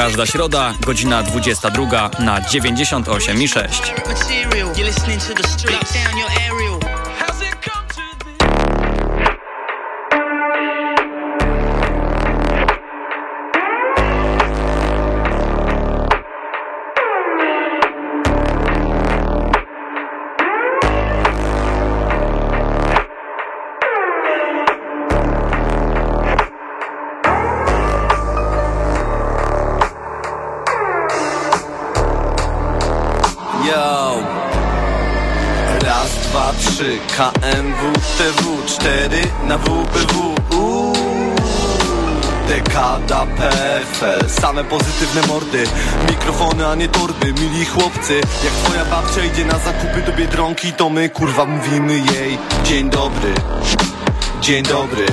Każda środa, godzina 22 na 98 i 6. KMW, TW, 4 na WBW Uuu, Dekada PFL Same pozytywne mordy. Mikrofony, a nie torby. Mili chłopcy Jak twoja babcia idzie na zakupy do Biedronki To my kurwa mówimy jej Dzień dobry Dzień dobry.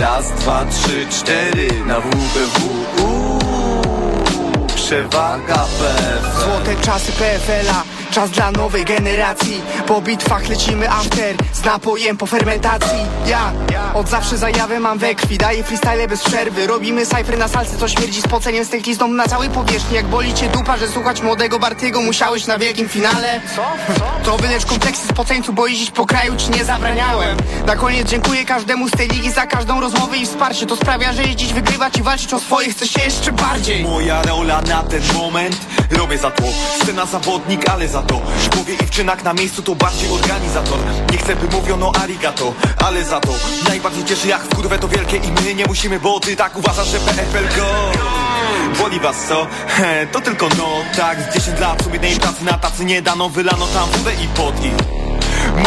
Raz, dwa, trzy, cztery Na WBW Uuu, Przewaga PFL Złote czasy PFL-a Czas dla nowej generacji. Po bitwach lecimy after Z napojem po fermentacji. Ja od zawsze zajawę mam we krwi Daję freestyle bez przerwy. Robimy cyfry na salce Co śmierdzi spoceniem stęchlizną na całej powierzchni. Jak boli cię dupa, że słuchać młodego Bartiego Musiałeś na wielkim finale. Co? Co? To wylecz kompleksy spoceńcu Bo jeździć po kraju ci nie zabraniałem. Na koniec dziękuję każdemu z tej ligi Za każdą rozmowę i wsparcie. To sprawia, że jeździć, wygrywać i walczyć o swoje Chce się jeszcze bardziej. Moja rola na ten moment Robię za to. Scena zawodnik, ale za to. W głowie i w czynach na miejscu to bardziej organizator. Nie chcę by mówiono arigato Ale za to. Najbardziej cieszy jak w kurwę to wielkie i my nie musimy Bo ty tak uważasz, że PFL go. Boli was co? He, to tylko no tak. Z 10 lat sobie pracy na tacy nie dano. Wylano tam wódę i pot i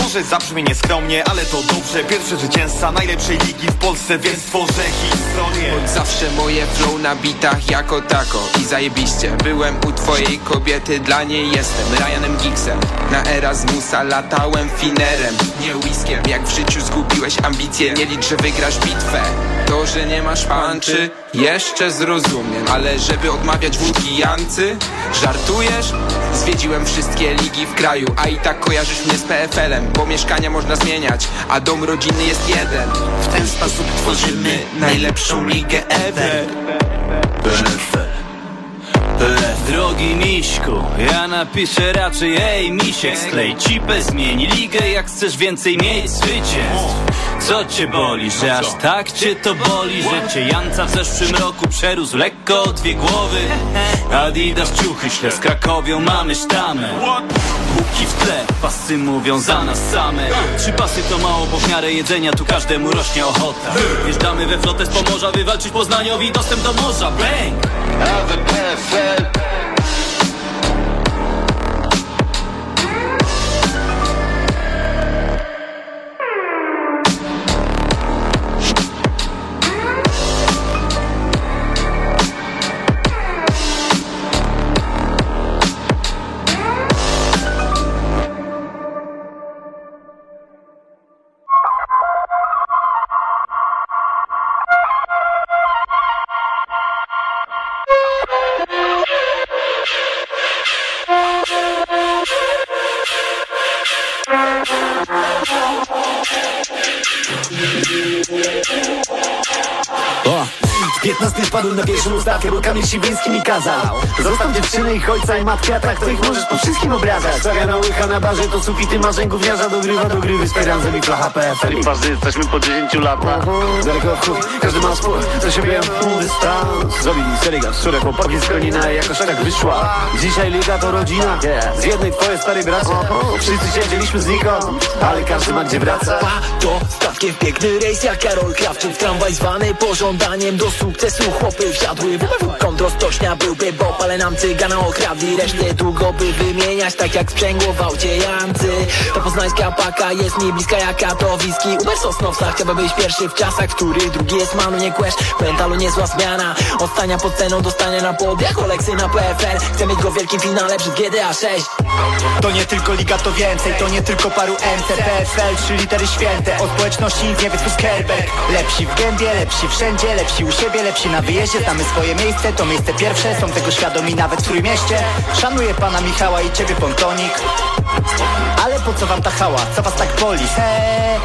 może zabrzmi nieskromnie, ale to dobrze. Pierwszy zwycięzca najlepszej ligi w Polsce Więc stworzę historię. Od zawsze moje flow na bitach jako tako I zajebiście. Byłem u twojej kobiety, dla niej jestem Ryanem Giggsem. Na Erasmusa latałem finerem Nie whiskiem. Jak w życiu zgubiłeś ambicje Nie licz, że wygrasz bitwę. To, że nie masz panczy Jeszcze zrozumiem. Ale żeby odmawiać wódki Jancy Żartujesz? Zwiedziłem wszystkie ligi w kraju A i tak kojarzysz mnie z PFL-em Bo mieszkania można zmieniać A dom rodzinny jest jeden. W ten sposób tworzymy najlepszą ligę ever Drogi Miśku, ja napiszę raczej Ej Misiek, sklej cipę, zmień ligę Jak chcesz więcej mieć zwycięstw Co cię boli, że aż tak cię to boli Że cię Janca w zeszłym roku przerósł lekko dwie głowy? Adidas ciuchy śle z Krakowią mamy sztamę Łuki w tle, pasy mówią za nas same. Trzy pasy to mało, bo w miarę jedzenia tu każdemu rośnie ochota. Wjeżdżamy we flotę z Pomorza, wywalczyć Poznaniowi dostęp do morza, bang! Yeah. Bo Kamil Siwiński mi kazał Zostaw dziewczynę ich ojca i matkę, a tak to ich możesz po wszystkim obrażać. Staria na łycha na barze, to sufity marzeń gówniarza Dogrywa do gry, pieniądzem i flacha PFL I. Parzy, jesteśmy po 10 latach. Daleko chuj, każdy ma swój, co się wiem, dystans Zrobili seriga, szczurek, chłopaki z konina, jakoś tak wyszła. Dzisiaj liga to rodzina, z jednej twoje stary bracia. Wszyscy siedzieliśmy z Niko, ale każdy ma gdzie wracać To stawkiem w piękny rejs, jak Karol Krawczyk Tramwaj zwany pożądaniem. Do sukcesu chłopy wsiadły w Kontro stocznia byłby bob, ale nam cygana okradli. Resztę długo by wymieniać, tak jak sprzęgło w aucie Jancy. To poznańska paka jest mi bliska jak katowiski Uber Sosnowca, chciałby być pierwszy w czasach, w których drugi jest manu nie kłesz. Mentalu niezła zmiana, ostania pod ceną dostania na podjach Oleksy na PFL, chcę mieć go w wielkim finale przed GTA 6 To nie tylko liga, to więcej, to nie tylko paru MC PFL, trzy litery święte, o społeczności nic nie skerbek Lepsi w gębie, lepsi wszędzie, lepsi u siebie, lepsi na wyjeździe Znamy swoje miejsce, to miejsce pierwsze. Są tego świadomi nawet w Trójmieście Szanuję pana Michała i ciebie Pontonik. Ale po co wam ta hała? Co was tak boli? He,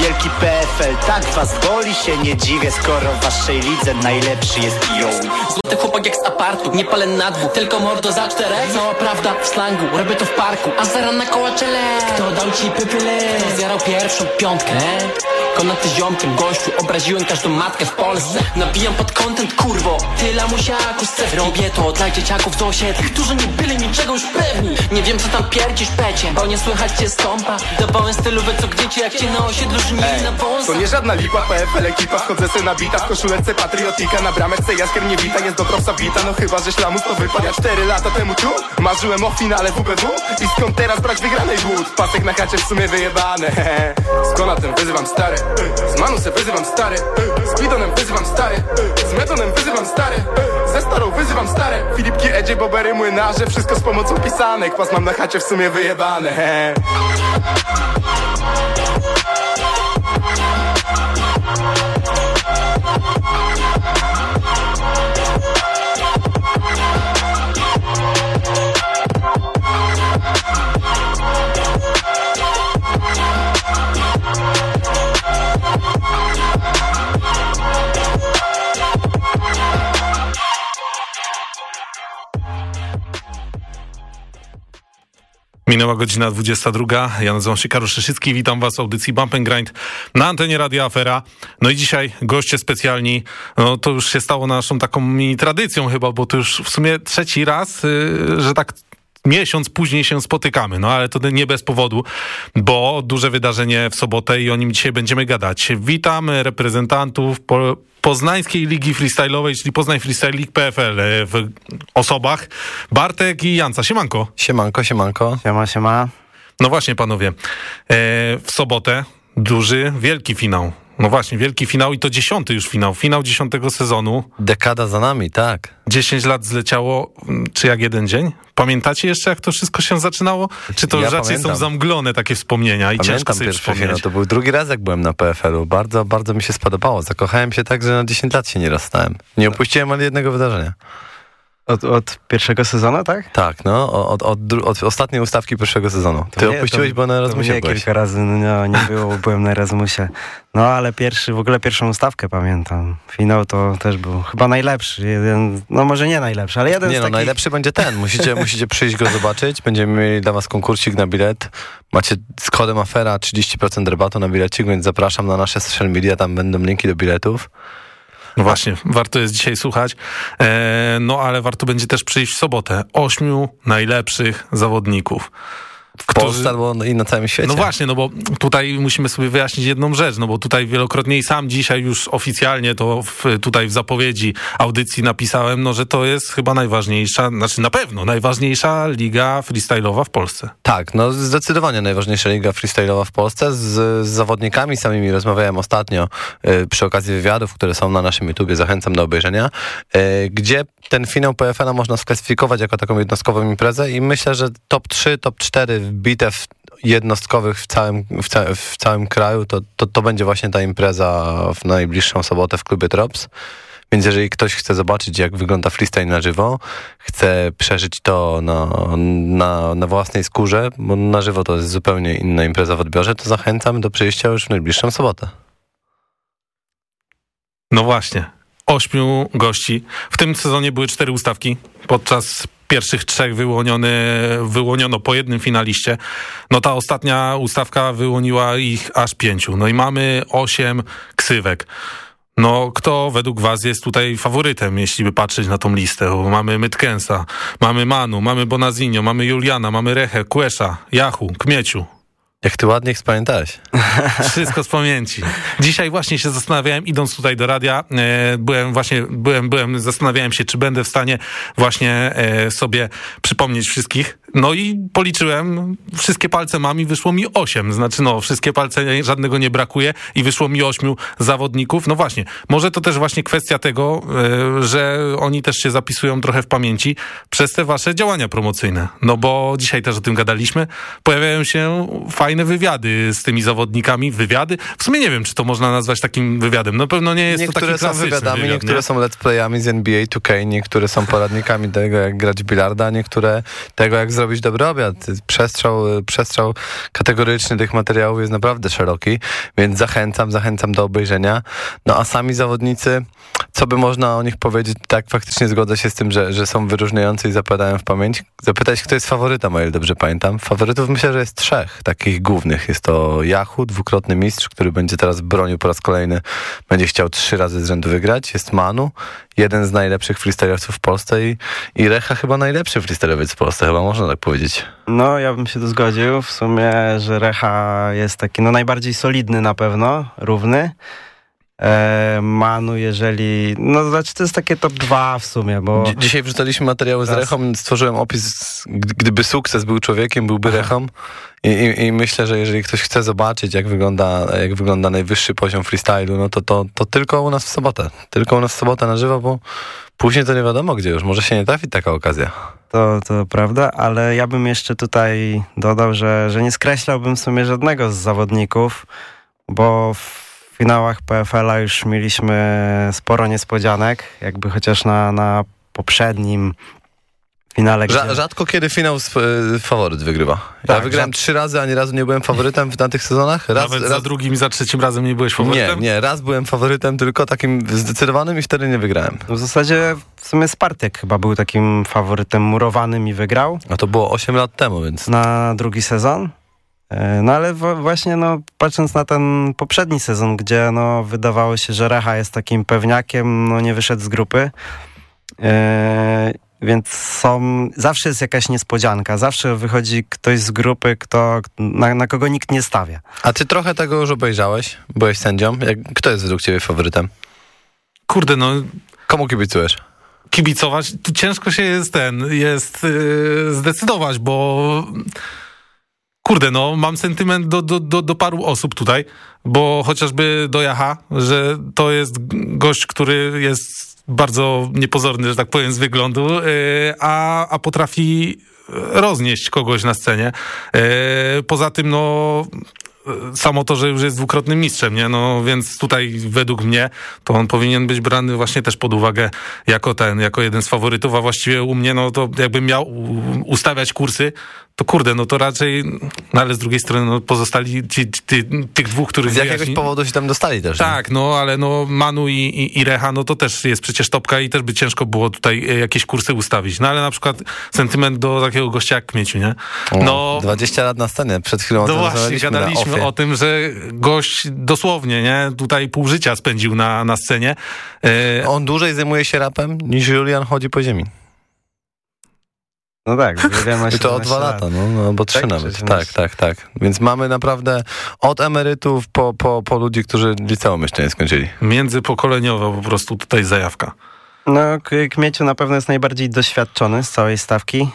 wielki PFL, tak was boli. Się Nie dziwię, skoro w waszej lidze najlepszy jest ją Złoty chłopak jak apartu Nie palę na dwóch, tylko mordo za czterech. Cała prawda w slangu, robię to w parku A zara na koła czele. Kto dał ci pypyle? Kto zjarał pierwszą piątkę? Konaty ziomkiem, gościu, obraziłem każdą matkę w Polsce. Nabijam pod content, kurwo, ty lamusiaku z Robię to dla dzieciaków z osiedli Którzy nie byli niczego już pewni. Nie wiem co tam pierdzisz pecie Bo nie słychać cię stąpa. Dobałem stylowe co gdziecie jak cię na osiedlu żnili na wąsa To nie żadna lipa, PFL ekipa. Wchodzę se na bita, w koszulece patriotika. Na brameczce jaskier nie wita, jest dobro wita. No chyba, że ślamus to wypadł Ja cztery lata temu tu Marzyłem o finale WBW I skąd teraz brać wygranej wód? Pasek na chacie w sumie wyjebane. Z konatem wyzywam stary Z manusem wyzywam stary Z bidonem wyzywam stary Z metonem wyzywam stary Ze starą wyzywam stare. Filipki, Edzie, Bobery, Młynarze Wszystko z pomocą pisanek. Pas mam na chacie w sumie wyjebane Minęła godzina 22. Ja nazywam się Karol Szyszycki. Witam was w audycji Bump and Grind na antenie Radia Afera. No i dzisiaj goście specjalni. No to już się stało naszą taką mini tradycją chyba, bo to już w sumie trzeci raz, yy, że tak miesiąc później się spotykamy, no ale to nie bez powodu, bo duże wydarzenie w sobotę i o nim dzisiaj będziemy gadać. Witam reprezentantów po Poznańskiej Ligi Freestyle'owej, czyli Poznań Freestyle League PFL e, w osobach Bartek i Janca. Siemanko. Siemanko, siemanko. Siema, siema. No właśnie, panowie. E, w sobotę duży, wielki finał. No właśnie, wielki finał i to dziesiąty już finał. Finał dziesiątego sezonu. Dekada za nami, tak. Dziesięć lat zleciało, mm, czy jak jeden dzień? Pamiętacie jeszcze, jak to wszystko się zaczynało? Czy to Ja raczej pamiętam. są zamglone takie wspomnienia i ciężko Pamiętam sobie pierwszy przypomnieć? finał, to był drugi raz jak byłem na PFL-u. Bardzo, bardzo mi się spodobało. Zakochałem się tak, że na 10 lat się nie rozstałem. Nie opuściłem ani jednego wydarzenia. Od, od pierwszego sezonu, tak? Tak, no, od, od, od ostatniej ustawki pierwszego sezonu. Ty mnie- opuściłeś, bo na to Erasmusie mnie byłeś. kilka razy no, nie było, bo byłem na Erasmusie. No ale pierwszy, w ogóle pierwszą ustawkę pamiętam. Finał to też był chyba najlepszy. Jeden, no może nie najlepszy, ale jeden Nie z no, takich... najlepszy będzie ten. Musicie, musicie przyjść go zobaczyć. Będziemy mieli dla was konkursik na bilet. Macie z kodem afera 30% rabatu na bilecik, więc zapraszam na nasze social media, tam będą linki do biletów. No właśnie, warto jest dzisiaj słuchać. E, no ale warto będzie też przyjść w sobotę. Ośmiu najlepszych zawodników. W Polsce albo i na całym świecie. No właśnie, no bo tutaj musimy sobie wyjaśnić jedną rzecz, no bo tutaj wielokrotnie i sam dzisiaj już oficjalnie to w, tutaj w zapowiedzi audycji napisałem, no że to jest chyba najważniejsza, znaczy na pewno najważniejsza liga freestyle'owa w Polsce. Tak, no zdecydowanie najważniejsza liga freestyle'owa w Polsce. Z, z zawodnikami samymi rozmawiałem ostatnio y, przy okazji wywiadów, które są na naszym YouTubie, zachęcam do obejrzenia, y, gdzie ten finał PFL-a można sklasyfikować jako taką jednostkową imprezę i myślę, że top 3, top 4 bitew jednostkowych w całym, w, ca w całym kraju, to, to, to będzie właśnie ta impreza w najbliższą sobotę w klubie Drops. Więc jeżeli ktoś chce zobaczyć, jak wygląda freestyle na żywo, chce przeżyć to na, na, na własnej skórze, bo na żywo to jest zupełnie inna impreza w odbiorze, to zachęcam do przyjścia już w najbliższą sobotę. No właśnie, ośmiu gości. W tym sezonie były cztery ustawki. Podczas pierwszych trzech wyłoniony, wyłoniono po jednym finaliście. No ta ostatnia ustawka wyłoniła ich aż pięciu. No i mamy osiem ksywek. No, kto według was jest tutaj faworytem, jeśli by patrzeć na tą listę? Bo mamy Mytkensa, mamy Manu, mamy Bonazinho, mamy Juliana, mamy Rechę, Kłesza, Jachu, Kmieciu. Jak ty ładnie ich spamiętałeś. Wszystko z pamięci. Dzisiaj właśnie się zastanawiałem, idąc tutaj do radia, e, byłem właśnie, byłem, byłem, zastanawiałem się, czy będę w stanie właśnie e, sobie przypomnieć wszystkich. No i policzyłem, wszystkie palce mam i wyszło mi osiem. Znaczy no, wszystkie palce, żadnego nie brakuje i wyszło mi ośmiu zawodników. No właśnie, może to też właśnie kwestia tego, e, że oni też się zapisują trochę w pamięci przez te wasze działania promocyjne. No bo dzisiaj też o tym gadaliśmy. Pojawiają się fajne wywiady z tymi zawodnikami. Wywiady? W sumie nie wiem, czy to można nazwać takim wywiadem. Na pewno nie jest to niektóre taki są wywiadami, wywiad, niektóre nie? są let's playami z NBA 2K, niektóre są poradnikami tego, jak grać bilarda, niektóre tego, jak zrobić dobry obiad. Przestrzał, przestrzał kategoryczny tych materiałów jest naprawdę szeroki, więc zachęcam, zachęcam do obejrzenia. No a sami zawodnicy, co by można o nich powiedzieć, tak faktycznie zgodzę się z tym, że, że są wyróżniający i zapadają w pamięć. Zapytać, kto jest faworytem, o ile dobrze pamiętam. Faworytów myślę, że jest trzech takich głównych. Jest to Yahoo, dwukrotny mistrz, który będzie teraz bronił po raz kolejny, będzie chciał trzy razy z rzędu wygrać. Jest Manu, jeden z najlepszych freestylerów w Polsce i, i Recha chyba najlepszy freestylerowiec w Polsce, chyba można tak powiedzieć. No, ja bym się tu zgodził. W sumie, że Recha jest taki no najbardziej solidny na pewno, równy. E, Manu, jeżeli... No, znaczy to jest takie top 2 w sumie, bo... Dzi- Dzisiaj wrzucaliśmy materiały z. Rechą, stworzyłem opis, gdy- gdyby sukces był człowiekiem, byłby Rechą. I, i, I myślę, że jeżeli ktoś chce zobaczyć, jak wygląda, jak wygląda najwyższy poziom freestylu, no to, to, to tylko u nas w sobotę. Tylko u nas w sobotę na żywo, bo później to nie wiadomo gdzie już. Może się nie trafi taka okazja. To, to prawda, ale ja bym jeszcze tutaj dodał, że, że nie skreślałbym w sumie żadnego z zawodników, bo w finałach PFL-a już mieliśmy sporo niespodzianek, jakby chociaż na, na poprzednim finale, gdzie... Rza- rzadko kiedy finał z, y, faworyt wygrywa. Ja Tak, wygrałem trzy razy, ani razu nie byłem faworytem w- na tych sezonach. Raz, Nawet raz, za drugim i za trzecim razem nie byłeś faworytem? nie, nie, raz byłem faworytem, tylko takim zdecydowanym i wtedy nie wygrałem. W zasadzie w sumie Spartek chyba był takim faworytem murowanym i wygrał A to było 8 lat temu, więc na drugi sezon. E, No ale właśnie no, patrząc na ten poprzedni sezon, gdzie no, wydawało się, że Recha jest takim pewniakiem, no nie wyszedł z grupy. E, więc są, zawsze jest jakaś niespodzianka, zawsze wychodzi ktoś z grupy, kto, na, na kogo nikt nie stawia. A ty trochę tego już obejrzałeś? Byłeś sędzią? Jak, kto jest według ciebie faworytem? Kurde, no Komu kibicujesz? kibicować, tu ciężko się jest ten, jest yy, zdecydować, bo kurde, no mam sentyment do, do, do, do paru osób tutaj, bo chociażby do Jaha, że to jest gość, który jest bardzo niepozorny, że tak powiem, z wyglądu, yy, a, a potrafi roznieść kogoś na scenie. Yy, poza tym, no samo to, że już jest dwukrotnym mistrzem, nie? No więc tutaj według mnie to on powinien być brany właśnie też pod uwagę jako ten, jako jeden z faworytów, a właściwie u mnie, no to jakbym miał ustawiać kursy, to kurde, no to raczej, no ale z drugiej strony no, pozostali ci, ci, ty, tych dwóch, których Z jakiegoś wyjaśni- powodu się tam dostali też. nie? tak, no ale no Manu i, i, i Recha, no to też jest przecież topka i też by ciężko było tutaj e, jakieś kursy ustawić. No ale na przykład sentyment do takiego gościa jak Kmieciu, nie? O, No, 20 lat na scenie, przed chwilą o no właśnie, gadaliśmy o tym, że gość dosłownie, nie? Tutaj pół życia spędził na, na scenie. E, On dłużej zajmuje się rapem niż Julian chodzi po ziemi. No tak, Julian ma I to o 17 dwa lat. lata, no, no albo trzy Tak, nawet. Tak, 17? tak, tak. Więc mamy naprawdę od emerytów po, po, po ludzi, którzy liceum jeszcze nie skończyli. międzypokoleniowo po prostu tutaj zajawka. No, Kmieciu na pewno jest najbardziej doświadczony z całej stawki.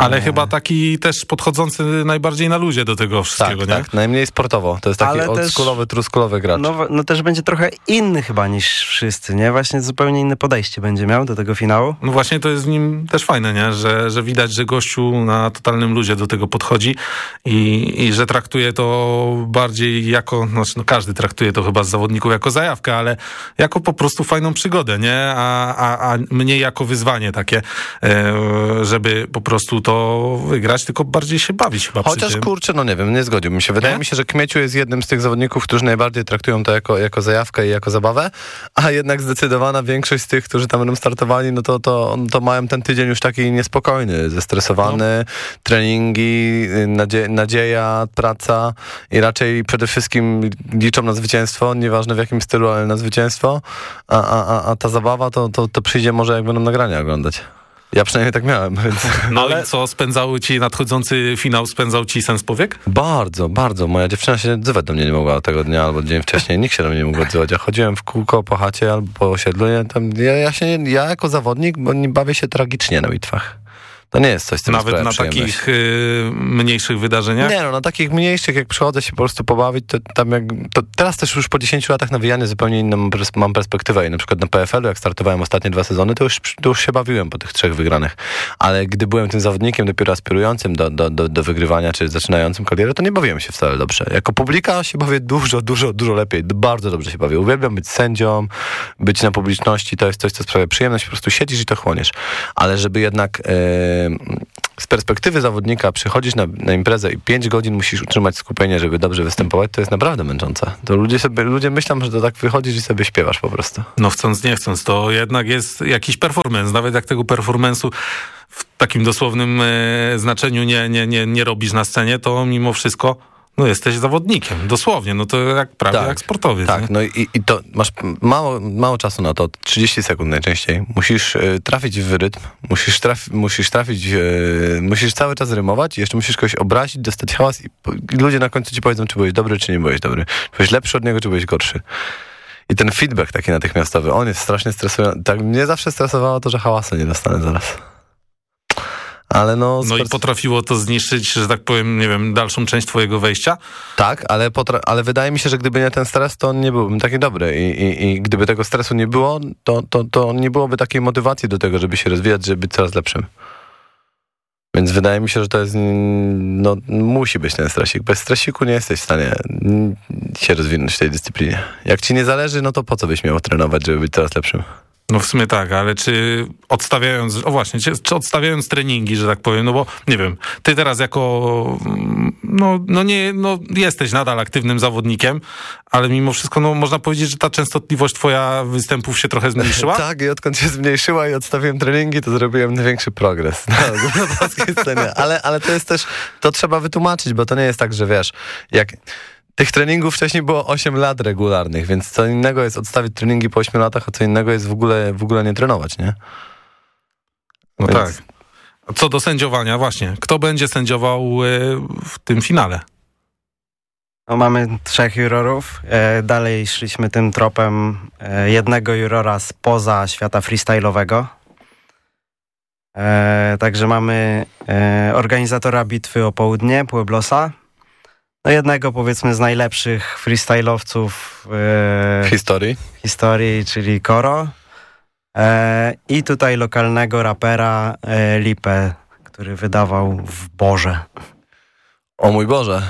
Ale chyba taki też podchodzący najbardziej na luzie do tego Tak, wszystkiego, nie? tak. Najmniej sportowo. To jest taki Ale też- oldschoolowy, truskulowy gracz. No, no też będzie trochę inny chyba niż wszyscy, nie? Właśnie zupełnie inne podejście będzie miał do tego finału. No właśnie to jest w nim też fajne, nie? Że, że widać, że gościu na totalnym luzie do tego podchodzi i, i że traktuje to bardziej jako, znaczy no każdy traktuje to chyba z zawodników jako zajawkę, ale jako po prostu fajną przygodę, nie? A, a, a mniej jako wyzwanie takie, e, żeby po prostu to wygrać, tylko bardziej się bawić chyba Chociaż kurczę, no nie wiem, nie zgodziłbym się. Wydaje Nie? mi się, że Kmieciu jest jednym z tych zawodników, którzy najbardziej traktują to jako, jako zajawkę i jako zabawę, a jednak zdecydowana większość z tych, którzy tam będą startowali, no to, to, to mają ten tydzień już taki niespokojny, zestresowany, treningi, nadzie nadzieja, praca i raczej przede wszystkim liczą na zwycięstwo, nieważne w jakim stylu, ale na zwycięstwo, a, a, a, a ta zabawa to, to, to przyjdzie może jak będą nagrania oglądać. Ja przynajmniej tak miałem, więc... No i co, spędzały ci nadchodzący finał, spędzał ci sens powiek? Bardzo, bardzo. Moja dziewczyna się odzywać do mnie nie mogła tego dnia albo dzień wcześniej. Nikt się do mnie nie mógł odzywać. Ja chodziłem w kółko po chacie albo po osiedlu. Ja, tam, ja, ja, się, ja jako zawodnik bo nie bawię się tragicznie na bitwach. To nie jest coś, co Nawet na takich y, mniejszych wydarzeniach? Nie no, na takich mniejszych, jak przychodzę się po prostu pobawić, to tam jak... To teraz też już po 10 latach nawijania zupełnie inną mam perspektywę i na przykład na PFL-u, jak startowałem ostatnie dwa sezony, to już, to już się bawiłem po tych trzech wygranych. Ale gdy byłem tym zawodnikiem dopiero aspirującym do, do, do, do wygrywania, czy zaczynającym karierę, to nie bawiłem się wcale dobrze. Jako publika się bawię dużo, dużo, dużo lepiej. Bardzo dobrze się bawię. Uwielbiam być sędzią, być na publiczności, to jest coś, co sprawia przyjemność. Po prostu siedzisz i to chłoniesz. Ale żeby jednak... E, z perspektywy zawodnika przychodzisz na, na imprezę i 5 godzin musisz utrzymać skupienie, żeby dobrze występować, to jest naprawdę męczące. To ludzie sobie, ludzie myślą, że to tak wychodzisz i sobie śpiewasz po prostu. No chcąc, nie chcąc, to jednak jest jakiś performance. Nawet jak tego performance'u w takim dosłownym e, znaczeniu nie, nie, nie, nie robisz na scenie, to mimo wszystko no jesteś zawodnikiem, dosłownie, no to jak prawie Tak. jak sportowiec. Tak, nie? no i, i to masz mało, mało czasu na to, 30 sekund najczęściej. Musisz e, trafić w rytm, musisz, trafi, musisz trafić, e, musisz cały czas rymować jeszcze musisz kogoś obrazić, dostać hałas i, i ludzie na końcu ci powiedzą, czy byłeś dobry, czy nie byłeś dobry. Czy byłeś lepszy od niego, czy byłeś gorszy. I ten feedback taki natychmiastowy, on jest strasznie stresujący. Tak, mnie zawsze stresowało to, że hałasu nie dostanę zaraz. Ale no... No i potrafiło to zniszczyć, że tak powiem, nie wiem, dalszą część twojego wejścia. Tak, ale, ale wydaje mi się, że gdyby nie ten stres, to nie byłbym taki dobry. I, i, i gdyby tego stresu nie było, to, to, to nie byłoby takiej motywacji do tego, żeby się rozwijać, żeby być coraz lepszym. Więc wydaje mi się, że to jest. No, musi być ten stresik. Bez stresiku nie jesteś w stanie się rozwinąć w tej dyscyplinie. Jak ci nie zależy, no to po co byś miał trenować, żeby być coraz lepszym? No w sumie tak, ale czy odstawiając, o właśnie, czy, czy odstawiając treningi, że tak powiem, no bo nie wiem, ty teraz jako, mm, no, no nie, no jesteś nadal aktywnym zawodnikiem, ale mimo wszystko, no można powiedzieć, że ta częstotliwość twoja występów się trochę zmniejszyła? tak, i odkąd się zmniejszyła i odstawiłem treningi, to zrobiłem największy progres na ogólnopolskiej scenie. Ale, ale to jest też, to trzeba wytłumaczyć, bo to nie jest tak, że wiesz, jak... Tych treningów wcześniej było 8 lat regularnych, więc co innego jest odstawić treningi po 8 latach, a co innego jest w ogóle, w ogóle nie trenować, nie? No Więc- tak. A Co do sędziowania, właśnie, kto będzie sędziował y, w tym finale? No, mamy trzech jurorów. E, dalej szliśmy tym tropem e, jednego jurora spoza świata freestyle'owego. E, także mamy e, organizatora bitwy o południe, Pueblosa. No jednego powiedzmy z najlepszych freestyle'owców e, historii. historii, czyli Koro. E, I tutaj lokalnego rapera e, Lipę, który wydawał w Boże. O mój Boże.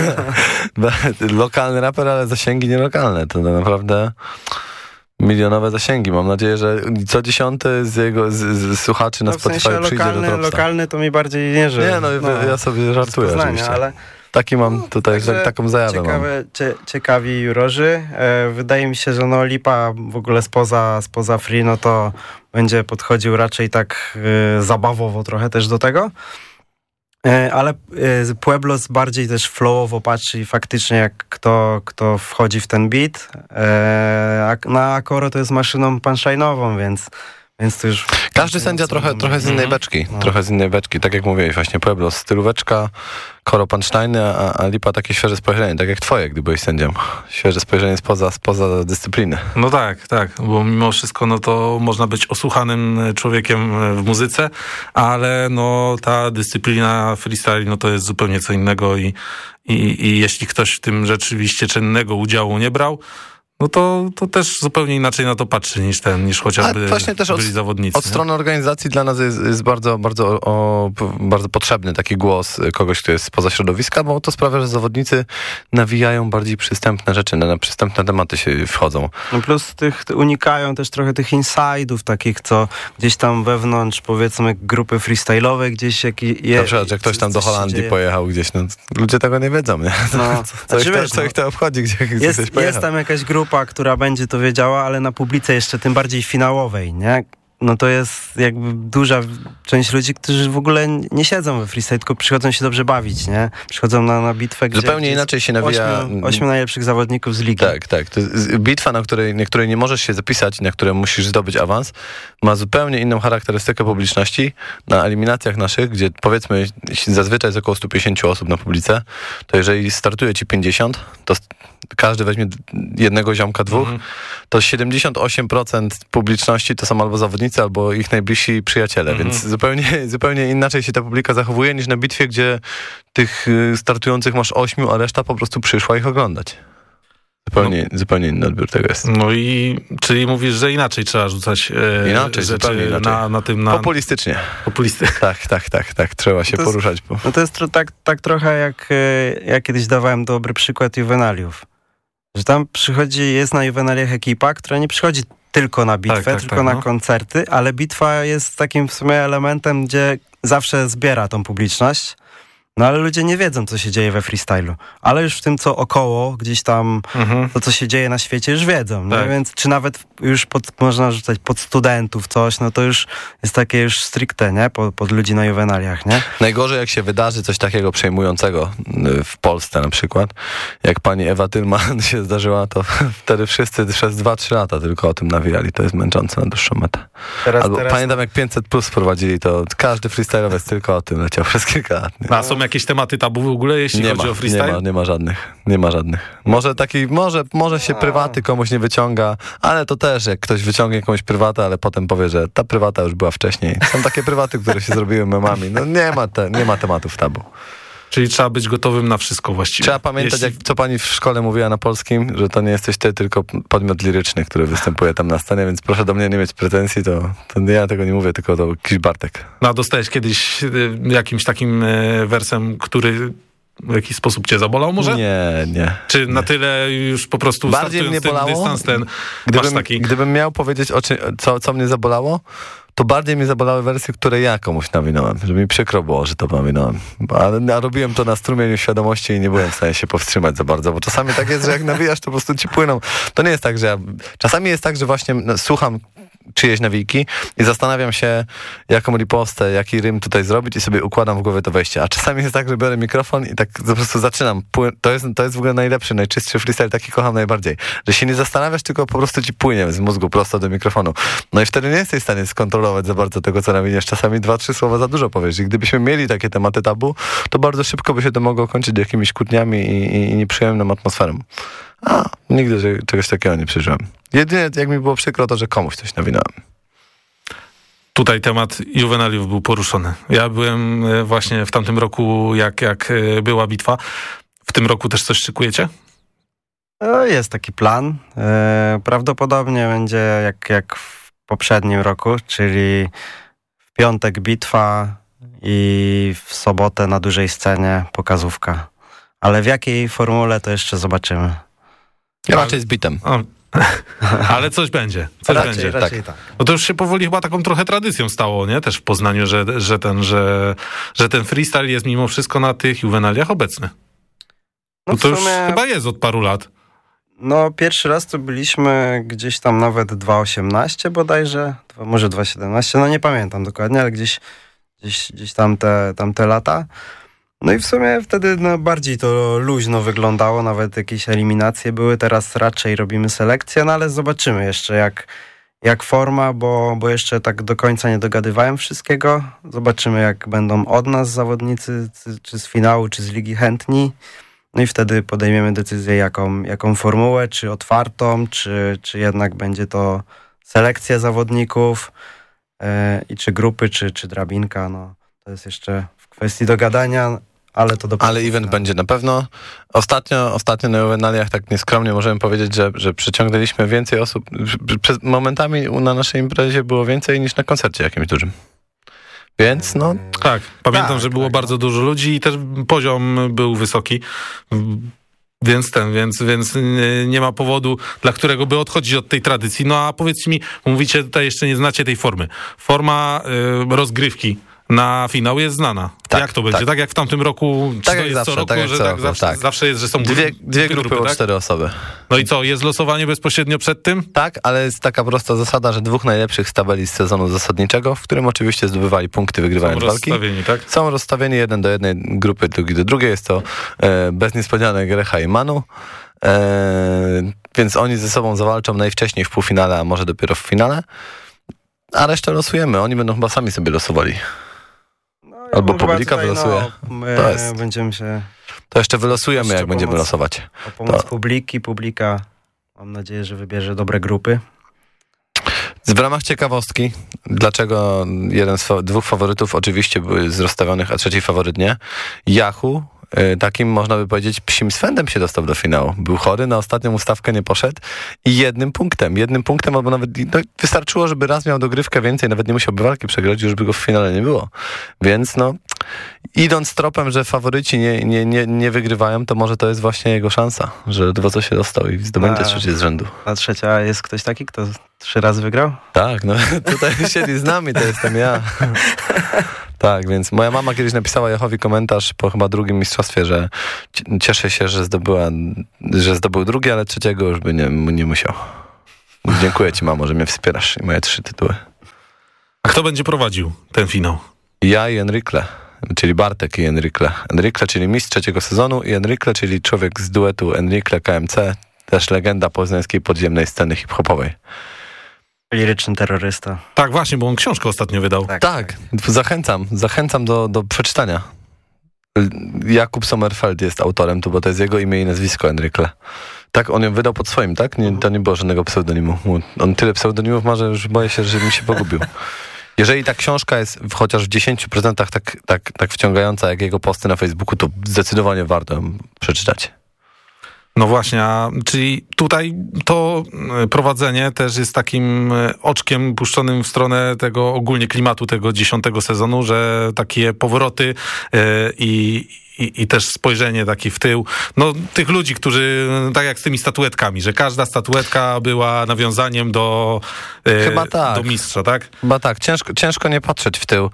Lokalny raper, ale zasięgi nielokalne. To naprawdę milionowe zasięgi. Mam nadzieję, że co dziesiąty z jego z, z słuchaczy na No, w sensie Spotify przyjdzie do lokalny, Dropsta. lokalny to mi bardziej nie, że... Nie, no, ja sobie żartuję oczywiście. ale Taki mam tutaj, Także taką zajawę ciekawe, cie, ciekawi jurorzy. E, wydaje mi się, że no Lipa w ogóle spoza, spoza free, no to będzie podchodził raczej tak e, zabawowo trochę też do tego. E, ale e, Pueblos bardziej też flowowo patrzy i faktycznie jak kto, kto wchodzi w ten beat. E, a na Akoro to jest maszyną punshine'ową, więc, więc to już... Każdy sędzia trochę, trochę z innej Mhm. beczki. No. Trochę z innej beczki. Tak jak mówiłeś właśnie, Pueblo stylóweczka, Koro Punchline, a, a Lipa takie świeże spojrzenie, tak jak twoje, gdy byłeś sędzią. Świeże spojrzenie spoza, spoza dyscypliny. No tak, tak, bo mimo wszystko no to można być osłuchanym człowiekiem w muzyce, ale no ta dyscyplina freestyle no to jest zupełnie co innego i, i, i jeśli ktoś w tym rzeczywiście czynnego udziału nie brał, no to, to też zupełnie inaczej na to patrzy niż ten, niż chociażby A właśnie też od, byli zawodnicy. od nie? strony organizacji dla nas jest, jest bardzo, bardzo, o, bardzo potrzebny taki głos kogoś, kto jest spoza środowiska, bo to sprawia, że zawodnicy nawijają bardziej przystępne rzeczy, na, na przystępne tematy się wchodzą. No plus tych unikają też trochę tych inside'ów takich, co gdzieś tam wewnątrz powiedzmy grupy freestyle'owej gdzieś jaki je, Na przykład, że ktoś tam do Holandii pojechał gdzieś, no ludzie tego nie wiedzą, nie? No, Co, znaczy, ich, to, wiesz, co no, ich to obchodzi, gdzie gdzie jest, ktoś pojechał? jest tam jakaś grupa, która będzie to wiedziała, ale na publice jeszcze tym bardziej finałowej, nie? No to jest jakby duża część ludzi, którzy w ogóle nie siedzą we freestyle, tylko przychodzą się dobrze bawić, nie? Przychodzą na, na bitwę, gdzie Zupełnie inaczej się nawija- Ośmiu, ośmiu najlepszych zawodników z ligi. Tak, tak. Bitwa, na której, na której nie możesz się zapisać, na której musisz zdobyć awans, ma zupełnie inną charakterystykę publiczności. Na eliminacjach naszych, gdzie powiedzmy zazwyczaj jest około 150 osób na publice, to jeżeli startuje ci 50, to każdy weźmie jednego ziomka, dwóch, to 78% publiczności to są albo zawodnicy, albo ich najbliżsi przyjaciele, Mhm. więc zupełnie, zupełnie inaczej się ta publika zachowuje niż na bitwie, gdzie tych y, startujących masz ośmiu, a reszta po prostu przyszła ich oglądać. Zupełnie, zupełnie inny odbiór tego jest. No i czyli mówisz, że inaczej trzeba rzucać e, Inaczej, rzeczy zupełnie inaczej. Na, na tym... Na, Populistycznie. Populisty. Tak, tak, tak, tak. Trzeba się jest- poruszać. Po... No to jest tro, tak, tak trochę jak e, ja kiedyś dawałem dobry przykład juwenaliów. Że tam przychodzi, jest na juwenaliach ekipa, która nie przychodzi tylko na bitwę, Tak, tak, tylko tak, na no. koncerty, ale bitwa jest takim w sumie elementem, gdzie zawsze zbiera tą publiczność. No ale ludzie nie wiedzą, co się dzieje we freestylu. Ale już w tym, co około, gdzieś tam, Mhm. to co się dzieje na świecie, już wiedzą. Tak. Więc czy nawet już pod, można rzucać pod studentów coś, no to już jest takie już stricte, nie? Pod, pod ludzi na juwenaliach, nie? Najgorzej, jak się wydarzy coś takiego przejmującego y, w Polsce na przykład. Jak pani Ewa Tylman się zdarzyła, to wtedy wszyscy przez 2-3 lata tylko o tym nawijali. To jest męczące na dłuższą metę. Teraz, Albo teraz... pamiętam, jak 500 plus wprowadzili, to każdy freestyle'owiec tylko o tym leciał przez kilka lat. Nie? Są jakieś tematy tabu w ogóle, jeśli nie chodzi ma, o freestyle? Nie ma, nie ma żadnych. Nie ma żadnych. Może taki, może, może się prywaty komuś nie wyciąga, ale to też jak ktoś wyciągnie komuś prywatę, ale potem powie, że ta prywata już była wcześniej. Są takie prywaty, które się zrobiły memami. No nie ma, te, nie ma tematów tabu. Czyli trzeba być gotowym na wszystko właściwie. Trzeba pamiętać, Jeśli- jak, co pani w szkole mówiła na polskim, że to nie jesteś ty, tylko podmiot liryczny, który występuje tam na scenie, więc proszę do mnie nie mieć pretensji, to, to ja tego nie mówię, tylko to jakiś Bartek. No, a dostałeś kiedyś y, jakimś takim y, wersem, który w jakiś sposób cię zabolał może? Nie, nie. Czy na tyle już po prostu Bardziej mnie ten bolało, dystans ten Gdybym, taki... gdybym miał powiedzieć, o czym, co, co mnie zabolało, to bardziej mnie zabolały wersje, które ja komuś nawinąłem. Że mi przykro było, że to nawinąłem. Ale a robiłem to na strumieniu świadomości i nie byłem w stanie się powstrzymać za bardzo, bo czasami tak jest, że jak nawijasz, to po prostu ci płyną. To nie jest tak, że ja... Czasami jest tak, że właśnie no, słucham czyjeś nawiki i zastanawiam się, jaką ripostę, jaki rym tutaj zrobić i sobie układam w głowie to wejście. A czasami jest tak, że biorę mikrofon i tak po prostu zaczynam. To jest, to jest w ogóle najlepszy, najczystszy freestyle, taki kocham najbardziej. Że się nie zastanawiasz, tylko po prostu ci płynie z mózgu prosto do mikrofonu. No i wtedy nie jesteś w stanie skontrolować za bardzo tego, co nawiniesz. Czasami dwa, trzy słowa za dużo powiesz. I gdybyśmy mieli takie tematy tabu, to bardzo szybko by się to mogło kończyć jakimiś kłótniami i, i, i nieprzyjemną atmosferą. A, nigdy czegoś takiego nie przeżyłem. Jedynie jak mi było przykro, to że komuś coś nawinąłem. Tutaj temat juwenaliów był poruszony. Ja byłem e, właśnie w tamtym roku, jak, jak e, była bitwa. W tym roku też coś szykujecie? No, jest taki plan. E, prawdopodobnie będzie jak, jak w poprzednim roku, czyli w piątek bitwa i w sobotę na dużej scenie pokazówka. Ale w jakiej formule to jeszcze zobaczymy. Raczej z bitem. ale coś będzie. Coś raczej, będzie. raczej tak. No to już się powoli chyba taką trochę tradycją stało, nie? Też w Poznaniu, że, że, ten, że, że ten freestyle jest mimo wszystko na tych juwenaliach obecny. No No to już sumie- chyba jest od paru lat. No, pierwszy raz to byliśmy gdzieś tam nawet 2.18 bodajże, może 2.17, no nie pamiętam dokładnie, ale gdzieś, gdzieś, gdzieś tamte, tamte lata. No i w sumie wtedy no, bardziej to luźno wyglądało, nawet jakieś eliminacje były, teraz raczej robimy selekcję, no ale zobaczymy jeszcze jak, jak forma, bo, bo jeszcze tak do końca nie dogadywałem wszystkiego. Zobaczymy jak będą od nas zawodnicy, czy- z finału, czy z ligi chętni. No i wtedy podejmiemy decyzję, jaką, jaką formułę, czy otwartą, czy, czy jednak będzie to selekcja zawodników e, i czy grupy, czy, czy drabinka. No, to jest jeszcze w kwestii dogadania, ale to dopiero... Ale event będzie na pewno. Ostatnio, ostatnio na Juvenaliach tak nieskromnie możemy powiedzieć, że, że przyciągnęliśmy więcej osób. Przez momentami na naszej imprezie było więcej niż na koncercie jakimś dużym. Więc no, Tak, pamiętam, Tak, że było tak. bardzo dużo ludzi i też poziom był wysoki. Więc ten, więc, więc nie- nie ma powodu, dla którego by odchodzić od tej tradycji. No a powiedzcie mi, mówicie tutaj jeszcze nie znacie tej formy. Forma y, rozgrywki na finał jest znana. Tak, jak to będzie? Tak. tak. jak w tamtym roku? Czy Tak to jest zawsze, co roku, tak że tak roku, zawsze, tak. zawsze jest, że są dwie, dwie grupy o tak? cztery osoby. No i co, jest losowanie bezpośrednio przed tym? Tak, ale jest taka prosta zasada, że dwóch najlepszych z tabeli z sezonu zasadniczego, w którym oczywiście zdobywali punkty wygrywając Są walki. tak? Są rozstawieni jeden do jednej grupy, drugi do drugiej. Jest to e, bez niespodzianek Recha i Manu. E, więc oni ze sobą zawalczą najwcześniej w półfinale, a może dopiero w finale. A resztę losujemy. Oni będą chyba sami sobie losowali. Albo publika wylosuje. No, my To jest- Będziemy się To jeszcze wylosujemy, Jeszcze jak będziemy pomoc. losować. o pomoc To- publiki. Publika, mam nadzieję, że wybierze dobre grupy. W ramach ciekawostki, dlaczego jeden z dwóch faworytów oczywiście były z rozstawionych, a trzeci faworyt nie. Yahoo takim, można by powiedzieć, psim swędem się dostał do finału. Był chory, na ostatnią ustawkę nie poszedł i jednym punktem, jednym punktem, albo nawet no, wystarczyło, żeby raz miał dogrywkę więcej, nawet nie musiałby walki przegrać, już by go w finale nie było. Więc no, idąc tropem, że faworyci nie, nie, nie, nie wygrywają, to może to jest właśnie jego szansa, że ledwo co się dostał i zdobędzie trzecie z rzędu. A trzecia jest ktoś taki, kto trzy razy wygrał? Tak, no tutaj siedzi z nami, to jestem ja. Tak, więc moja mama kiedyś napisała Jehowi komentarz po chyba drugim mistrzostwie, że ci- cieszę się, że zdobyła, że zdobył drugi, ale trzeciego już by nie, nie musiał. Dziękuję ci, mamo, że mnie wspierasz i moje trzy tytuły. A kto będzie prowadził ten finał? Ja i Enrikle, czyli Bartek i Enrikle. Enrikle, czyli mistrz trzeciego sezonu i Enrikle, czyli człowiek z duetu Enrikle KMC, też legenda poznańskiej podziemnej sceny hip-hopowej. Liryczny terrorysta. Tak, właśnie, bo on książkę ostatnio wydał. Tak, zachęcam, zachęcam do, do przeczytania. Jakub Sommerfeld jest autorem tu, bo to jest jego imię i nazwisko Enrikle. Tak, on ją wydał pod swoim, tak? Nie, to nie było żadnego pseudonimu. Mu- On tyle pseudonimów ma, że już boję się, że mi się pogubił. Jeżeli ta książka jest w- chociaż w 10% tak, tak, tak wciągająca jak jego posty na Facebooku, to zdecydowanie warto ją przeczytać. No właśnie, a, czyli tutaj to e, prowadzenie też jest takim e, oczkiem puszczonym w stronę tego ogólnie klimatu tego dziesiątego sezonu, że takie powroty e, i, i, i też spojrzenie takie w tył, no tych ludzi, którzy, tak jak z tymi statuetkami, że każda statuetka była nawiązaniem do, e, Chyba tak. do mistrza, tak? Chyba tak, ciężko, ciężko nie patrzeć w tył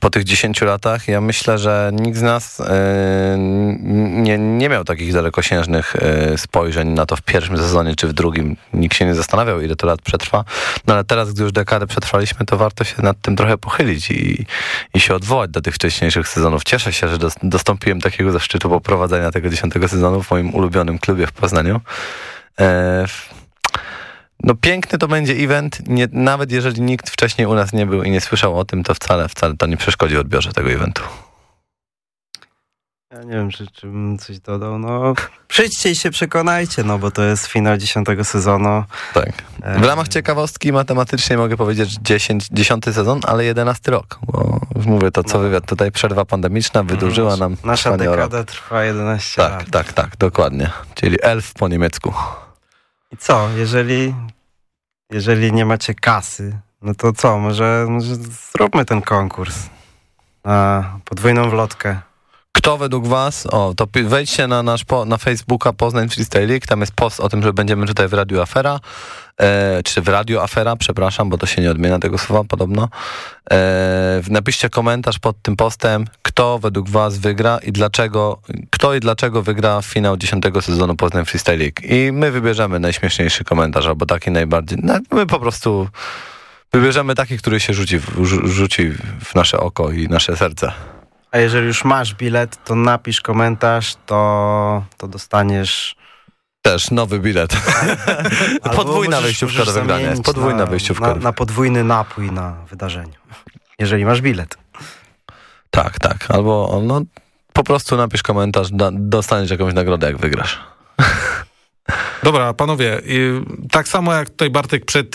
po tych 10 latach. Ja myślę, że nikt z nas e, nie, nie miał takich dalekosiężnych e, spojrzeń na to w pierwszym sezonie czy w drugim. Nikt się nie zastanawiał, ile to lat przetrwa. No ale teraz, gdy już dekadę przetrwaliśmy, to warto się nad tym trochę pochylić i, i się odwołać do tych wcześniejszych sezonów. Cieszę się, że dos, dostąpiłem takiego zaszczytu poprowadzenia tego 10 sezonu w moim ulubionym klubie w Poznaniu. E, no piękny to będzie event, nie, nawet jeżeli nikt wcześniej u nas nie był i nie słyszał o tym, to wcale, wcale to nie przeszkodzi odbiorze tego eventu. Ja nie wiem, czy, czy bym coś dodał. No, przyjdźcie i się przekonajcie, no bo to jest finał dziesiątego sezonu. Tak. W ramach ciekawostki matematycznie mogę powiedzieć, że 10, 10 sezon, ale 11 rok, bo już mówię to co wywiad, tutaj przerwa pandemiczna wydłużyła nam Nasza o rok. dekada trwa 11 Tak, lat. tak, tak, dokładnie. Czyli elf po niemiecku. I co, jeżeli, jeżeli nie macie kasy, no to co, może, może zróbmy ten konkurs na podwójną wlotkę. Kto według was, o, to wejdźcie na nasz po, na Facebooka Poznań Freestyle League, tam jest post o tym, że będziemy tutaj w Radiu Afera, e, czy w Radio Afera, przepraszam, bo to się nie odmienia tego słowa podobno. E, napiszcie komentarz pod tym postem, kto według was wygra i dlaczego, kto i dlaczego wygra finał 10 sezonu Poznań Freestyle League. I my wybierzemy najśmieszniejszy komentarz, albo taki najbardziej, no, my po prostu wybierzemy taki, który się rzuci, rzuci w nasze oko i nasze serce. A jeżeli już masz bilet, to napisz komentarz, to, to dostaniesz... Też nowy bilet. Podwójna możesz- wejściówka możesz do wygrania. Jest podwójna na, wejściówka. Na, na podwójny napój na wydarzeniu. Jeżeli masz bilet. Tak, tak. Albo no, po prostu napisz komentarz, da, dostaniesz jakąś nagrodę, jak wygrasz. Dobra, panowie, tak samo jak tutaj Bartek przed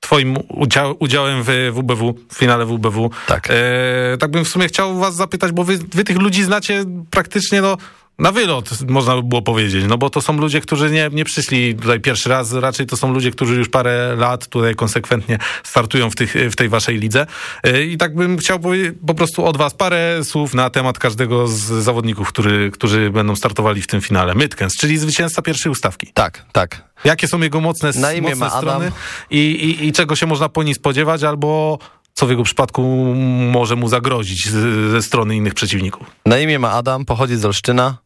twoim udział, udziałem w WBW, w finale WBW. Tak. E, tak bym w sumie chciał was zapytać, bo wy, wy tych ludzi znacie praktycznie no, na wylot, można by było powiedzieć, no bo to są ludzie, którzy nie, nie przyszli tutaj pierwszy raz, raczej to są ludzie, którzy już parę lat tutaj konsekwentnie startują w, tych, w tej waszej lidze. I tak bym chciał po prostu od was parę słów na temat każdego z zawodników, który, którzy będą startowali w tym finale. Mytkens, czyli zwycięzca pierwszej ustawki. Tak, tak. Jakie są jego mocne, Na imię mocne strony i, i, i czego się można po nim spodziewać, albo co w jego przypadku może mu zagrozić ze strony innych przeciwników. Na imię ma Adam, pochodzi z Olsztyna.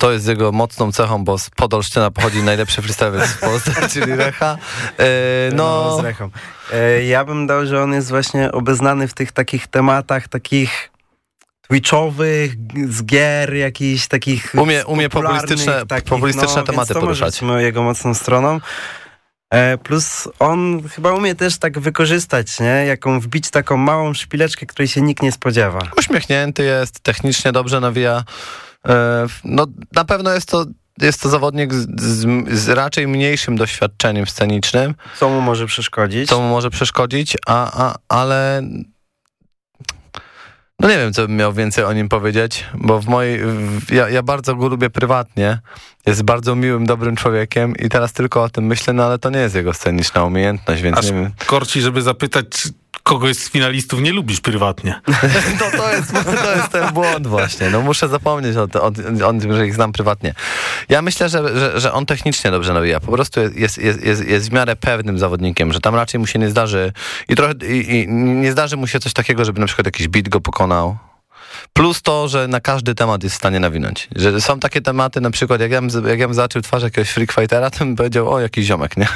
To jest jego mocną cechą, bo z pod Olsztyna pochodzi najlepszy freestyler w Polsce, czyli Recha. E, no, z Rechą. E, Ja bym dał, że on jest właśnie obeznany w tych takich tematach, takich twitchowych, z gier, jakichś takich Umie- umie populistyczne- takich, populistyczne no, tematy to poruszać. być jego mocną stroną. E, Plus on chyba umie też tak wykorzystać, nie? Jaką wbić taką małą szpileczkę, której się nikt nie spodziewa. uśmiechnięty jest, technicznie dobrze nawija. E, no, na pewno jest to, jest to zawodnik z, z, z raczej mniejszym doświadczeniem scenicznym, Co mu może przeszkodzić? co mu może przeszkodzić, a, a, ale no No nie wiem, co bym miał więcej o nim powiedzieć, bo w mojej... W, ja, ja bardzo go lubię prywatnie. Jest bardzo miłym, dobrym człowiekiem i teraz tylko o tym myślę, no ale to nie jest jego sceniczna umiejętność, więc Aż nie wiem. korci, żeby zapytać, czy kogoś z finalistów nie lubisz prywatnie. No to jest, to jest ten błąd właśnie. No muszę zapomnieć o, o, o tym, że ich znam prywatnie. Ja myślę, że, że, że on technicznie dobrze nawija. Po prostu jest, jest, jest, jest w miarę pewnym zawodnikiem, że tam raczej mu się nie zdarzy i trochę i, i nie zdarzy mu się coś takiego, żeby na przykład jakiś beat go pokonał. Plus to, że na każdy temat jest w stanie nawinąć. Że są takie tematy, na przykład jak ja bym, jak ja bym zobaczył twarz jakiegoś freak fightera, to bym powiedział, o, jakiś ziomek, nie?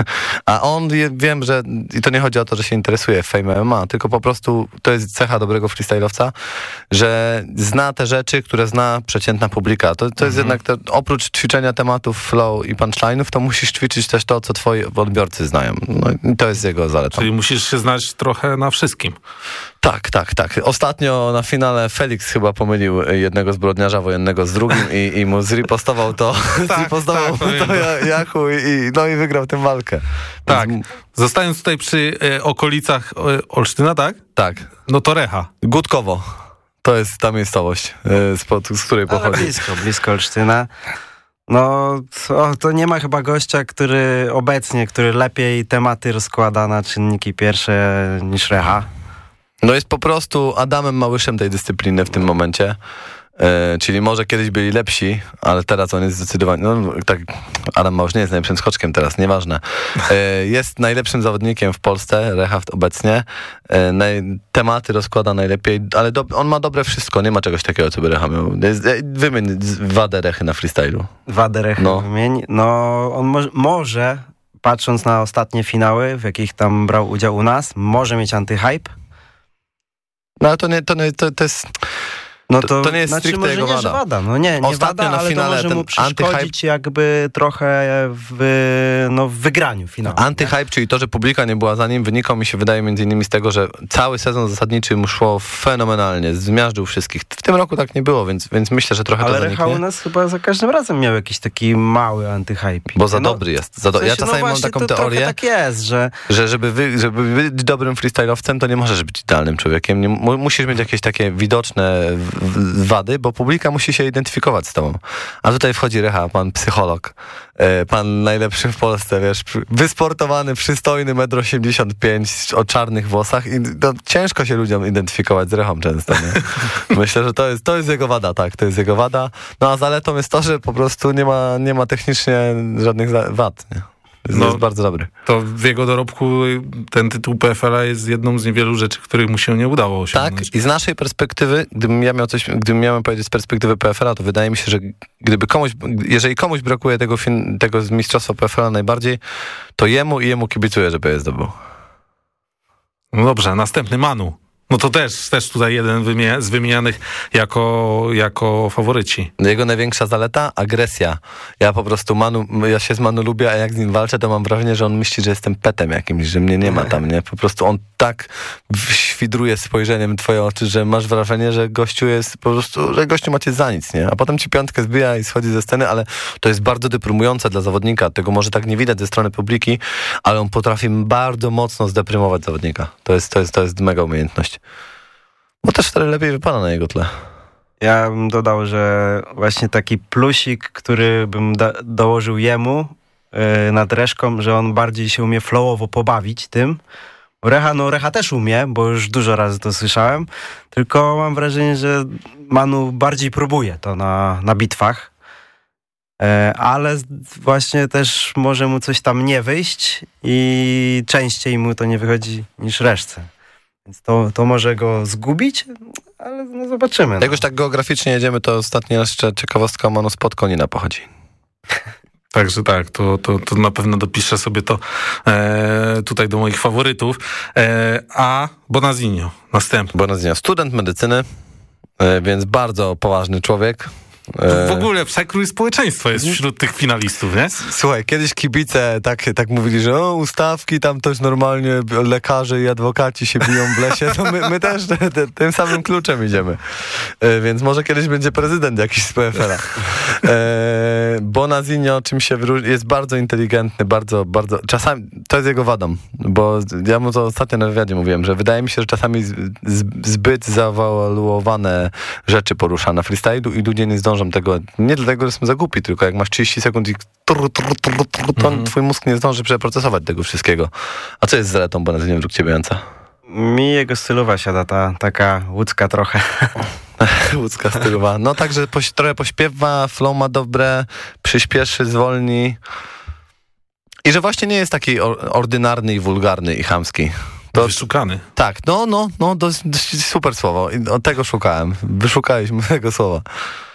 A on, je- wiem, że i to nie chodzi o to, że się interesuje Fame MMA, tylko po prostu to jest cecha dobrego freestylowca, że zna te rzeczy, które zna przeciętna publika. To, to jest jednak, to, oprócz ćwiczenia tematów flow i punchline'ów, to musisz ćwiczyć też to, co twoi odbiorcy znają. No i to jest jego zaletą. Czyli musisz się znać trochę na wszystkim. Tak, tak, tak. Ostatnio na finale Felix chyba pomylił jednego zbrodniarza wojennego z drugim i, i mu zripostował to, Tak, zripostował tak, to ja- Yahoo i, no i wygrał tę walkę. Tak. Zostając tutaj przy e, okolicach e, Olsztyna, tak? Tak. No to Recha. Gutkowo. To jest ta miejscowość, e, spod, z której Ale pochodzi. blisko, blisko Olsztyna. No, to, to nie ma chyba gościa, który obecnie, który lepiej tematy rozkłada na czynniki pierwsze niż Reha. No jest po prostu Adamem Małyszem tej dyscypliny w tym momencie. E, czyli może kiedyś byli lepsi, ale teraz on jest zdecydowanie, no tak, Adam Małysz nie jest najlepszym skoczkiem teraz, nieważne. E, jest najlepszym zawodnikiem w Polsce, Rehaft obecnie. E, naj, tematy rozkłada najlepiej, ale do, on ma dobre wszystko, nie ma czegoś takiego, co by Recha miał. Jest, wymień wadę Rechy na freestylu. Wadę Rechy No. wymień. No, on mo może, patrząc na ostatnie finały, w jakich tam brał udział u nas, może mieć antyhype. No ale to nie, to nie, to, to jest... No To- to, to nie jest znaczy, stricte jego nie, że wada. wada. No nie, nie Ostatnio wada, na ale finale to może mu przeszkodzić jakby trochę w, no, w wygraniu finału. Antyhype, czyli to, że publika nie była za nim, wynikał mi się wydaje między innymi z tego, że cały sezon zasadniczy mu szło fenomenalnie, zmiażdżył wszystkich. W tym roku tak nie było, więc, więc myślę, że trochę Ale to zaniknie. nas chyba za każdym razem miał jakiś taki mały antyhype. Bo za No, dobry jest. Za do... w sensie, ja czasami no mam taką teorię, tak jest, że że żeby, wy, żeby być dobrym freestylowcem, to nie możesz być idealnym człowiekiem. Nie, mu, musisz mieć jakieś takie widoczne wady, bo publika musi się identyfikować z tobą. A tutaj wchodzi Recha, pan psycholog, e, pan najlepszy w Polsce, wiesz, wysportowany, przystojny, 1,85 m o czarnych włosach i no, ciężko się ludziom identyfikować z Rechą często, nie? Myślę, że to jest, to jest jego wada, tak, to jest jego wada. No a zaletą jest to, że po prostu nie ma, nie ma technicznie żadnych wad, nie? No. jest bardzo dobry. To w jego dorobku ten tytuł PFL-a jest jedną z niewielu rzeczy, których mu się nie udało osiągnąć. Tak, i z naszej perspektywy, gdybym ja miał coś, gdybym miał powiedzieć z perspektywy PFL-a, to wydaje mi się, że gdyby komuś, jeżeli komuś brakuje tego, fin, tego mistrzostwa PFL-a najbardziej, to jemu i jemu kibicuję, żeby je zdobył. No dobrze, następny Manu. No to też, też tutaj jeden z wymienianych jako, jako faworyci. Jego największa zaleta? Agresja. Ja po prostu Manu, ja się z Manu lubię, a jak z nim walczę, to mam wrażenie, że on myśli, że jestem petem jakimś, że mnie nie ma tam, nie? Po prostu on tak świdruje spojrzeniem twoje oczy, że masz wrażenie, że gościu jest po prostu, że gościu macie za nic, nie? A potem ci piątkę zbija i schodzi ze sceny, ale to jest bardzo deprymujące dla zawodnika. Tego może tak nie widać ze strony publiki, ale on potrafi bardzo mocno zdeprymować zawodnika. To jest, to jest, to jest mega umiejętność. Bo też wtedy lepiej wypada na jego tle. Ja bym dodał, że właśnie taki plusik, który bym dołożył jemu yy, nad Reszką, że on bardziej się umie flowowo pobawić tym. Recha, no Recha też umie, bo już dużo razy to słyszałem, tylko mam wrażenie, że Manu bardziej próbuje to na, na bitwach. E, ale właśnie też może mu coś tam nie wyjść i częściej mu to nie wychodzi niż reszce. Więc to, to może go zgubić, ale no zobaczymy. Jak już tak geograficznie jedziemy, to ostatnia jeszcze ciekawostka Manu spod Konina pochodzi. Także tak, to, to, to na pewno dopiszę sobie to e, tutaj do moich faworytów. E, a Bonazinho, następny. Bonazinho, student medycyny, e, więc bardzo poważny człowiek. W ogóle przekrój społeczeństwa jest wśród tych finalistów, nie? Słuchaj, kiedyś kibice tak, tak mówili, że o, ustawki, tam też normalnie lekarze i adwokaci się biją w lesie, to my, my też te, te, tym samym kluczem idziemy. E, więc może kiedyś będzie prezydent jakiś z PFL-a. E, Bonazinho czym się wyróżnia, jest bardzo inteligentny, bardzo, bardzo, czasami, to jest jego wadą, bo ja mu to ostatnio na wywiadzie mówiłem, że wydaje mi się, że czasami zbyt zawaluowane rzeczy porusza na freestylu i ludzie nie zdążą tego, nie dlatego, że są za głupi, tylko jak masz 30 sekund i trr, trr, trr, trr, to Mhm. twój mózg nie zdąży przeprocesować tego wszystkiego. A co jest zaletą Bonazinho według ciebie, Janca? Mi jego stylowa siada ta taka łódzka trochę. Łódzka stylowa. No także poś, trochę pośpiewa, flow ma dobre, przyspieszy, zwolni. I że właśnie nie jest taki or, ordynarny i wulgarny i chamski. To... Wyszukany. Tak, no, no, no, to jest super słowo. I od tego szukałem. Wyszukaliśmy tego słowa.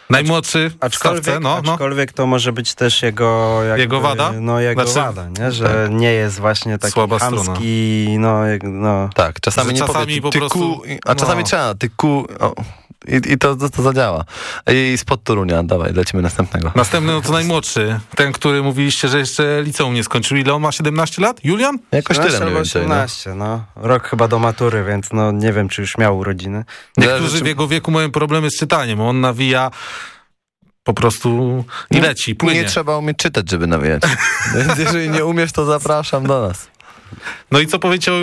Najmłodszy w Aczkolwiek, stawce, no, no. aczkolwiek to może być też jego... Jakby, Jego wada? No jego Znaczy- wada, nie? Że nie jest właśnie taki Słaba chamski, no, jak- no... Tak, czasami Że nie czasami powie, po ty prostu- ku, a czasami no. trzeba, ty ku... O. I, I to, to, to zadziała. I spod Torunia, dawaj, lecimy następnego. Następny no to najmłodszy. Ten, który mówiliście, że jeszcze liceum nie skończył. Ile on ma? 17 lat? Julian? Jakoś 17 tyle mniej więcej. No. 18, no. Rok chyba do matury, więc no nie wiem, czy już miał urodziny. Niektórzy w jego wieku mają problemy z czytaniem. On nawija po prostu i leci, płynie. Nie trzeba umieć czytać, żeby nawijać. Więc jeżeli nie umiesz, to zapraszam do nas. No i co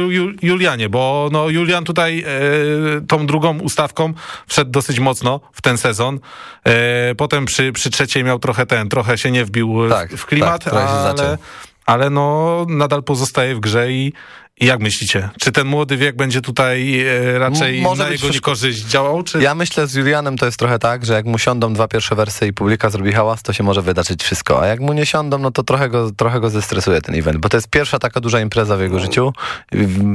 Ju- Julianie, bo no Julian tutaj e, tą drugą ustawką wszedł dosyć mocno w ten sezon. E, potem przy, przy trzeciej miał trochę ten, trochę się nie wbił Tak, w, klimat, tak, ale, ale no nadal pozostaje w grze i, i jak myślicie? Czy ten młody wiek będzie tutaj e, raczej może na jego niekorzyść działał? Czy... Ja myślę, z Julianem to jest trochę tak, że jak mu siądą dwa pierwsze wersy i publika zrobi hałas, to się może wydarzyć wszystko. A jak mu nie siądą, no to trochę go, trochę go zestresuje ten event, bo to jest pierwsza taka duża impreza w jego życiu. w-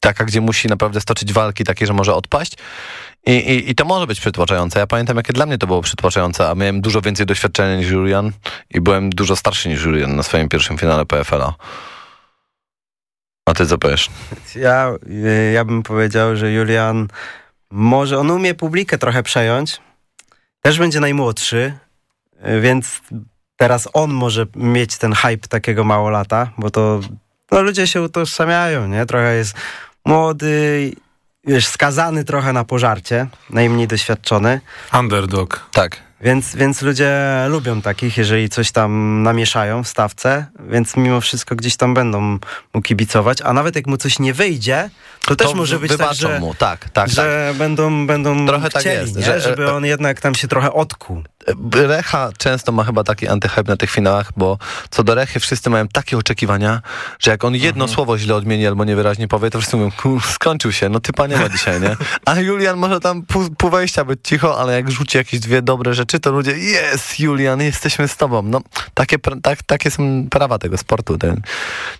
Taka, gdzie musi naprawdę stoczyć walki takie, że może odpaść. I, i, I to może być przytłaczające. Ja pamiętam, jakie dla mnie to było przytłaczające, a miałem dużo więcej doświadczenia niż Julian i byłem dużo starszy niż Julian na swoim pierwszym finale PFL-a. A ty co powiesz? Ja, ja bym powiedział, że Julian może, on umie publikę trochę przejąć. Też będzie najmłodszy, więc teraz on może mieć ten hype takiego małolata, bo to no, ludzie się utożsamiają, nie? Trochę jest młody, wiesz, skazany trochę na pożarcie, najmniej doświadczony. Underdog. Tak. Więc, więc ludzie lubią takich, jeżeli coś tam namieszają w stawce, więc mimo wszystko gdzieś tam będą mu kibicować, a nawet jak mu coś nie wyjdzie, to też To może być tak, że, mu, tak, tak, że będą, będą Trochę tak chcieli, jest, nie? że- żeby on jednak tam się trochę odkuł. Recha często ma chyba taki antyhype na tych finałach, bo co do Rechy wszyscy mają takie oczekiwania, że jak on jedno słowo źle odmieni albo niewyraźnie powie, to wszyscy mówią, "Kur, skończył się, no typa nie ma dzisiaj, nie? A Julian może tam pół, pół wejścia być cicho, ale jak rzuci jakieś dwie dobre rzeczy, to ludzie, jest Julian, jesteśmy z tobą. No, takie, tak, takie są prawa tego sportu. Ten,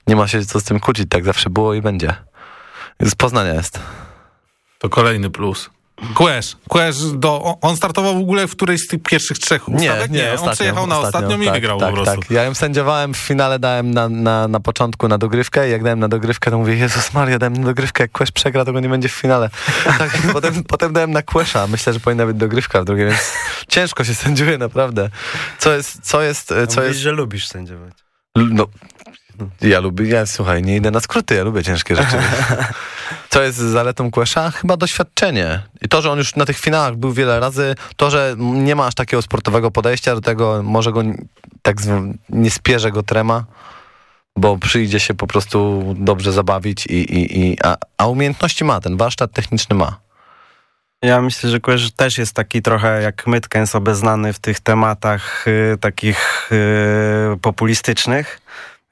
nie ma się co z tym kłócić, tak zawsze było i będzie. Z Poznania jest. To kolejny plus. Quesz, Quesz do, on- startował w ogóle w którejś z tych pierwszych trzech ustawek? on przejechał na ostatnią i tak, wygrał tak, po prostu. Tak. Ja ją sędziowałem, w finale dałem na, na, na początku na dogrywkę i jak dałem na dogrywkę, to mówię, Jezus Maria, dałem na dogrywkę, jak Quesz przegra, to go nie będzie w finale. Tak, potem, potem dałem na Quesza, myślę, że powinna być dogrywka w drugiej, więc ciężko się sędziuje, naprawdę. Co jest, co jest, co Mówisz, jest... że lubisz sędziować. No, ja lubię, ja słuchaj, nie idę na skróty, ja lubię ciężkie rzeczy. Co jest zaletą Quesha? Chyba doświadczenie. I to, że on już na tych finałach był wiele razy, to, że nie ma aż takiego sportowego podejścia do tego, może go tak nie spierze go trema, bo przyjdzie się po prostu dobrze zabawić i, i, i a, a umiejętności ma, ten warsztat techniczny ma. Ja myślę, że Quesz też jest taki trochę jak Mytkens obeznany w tych tematach y, takich y, populistycznych,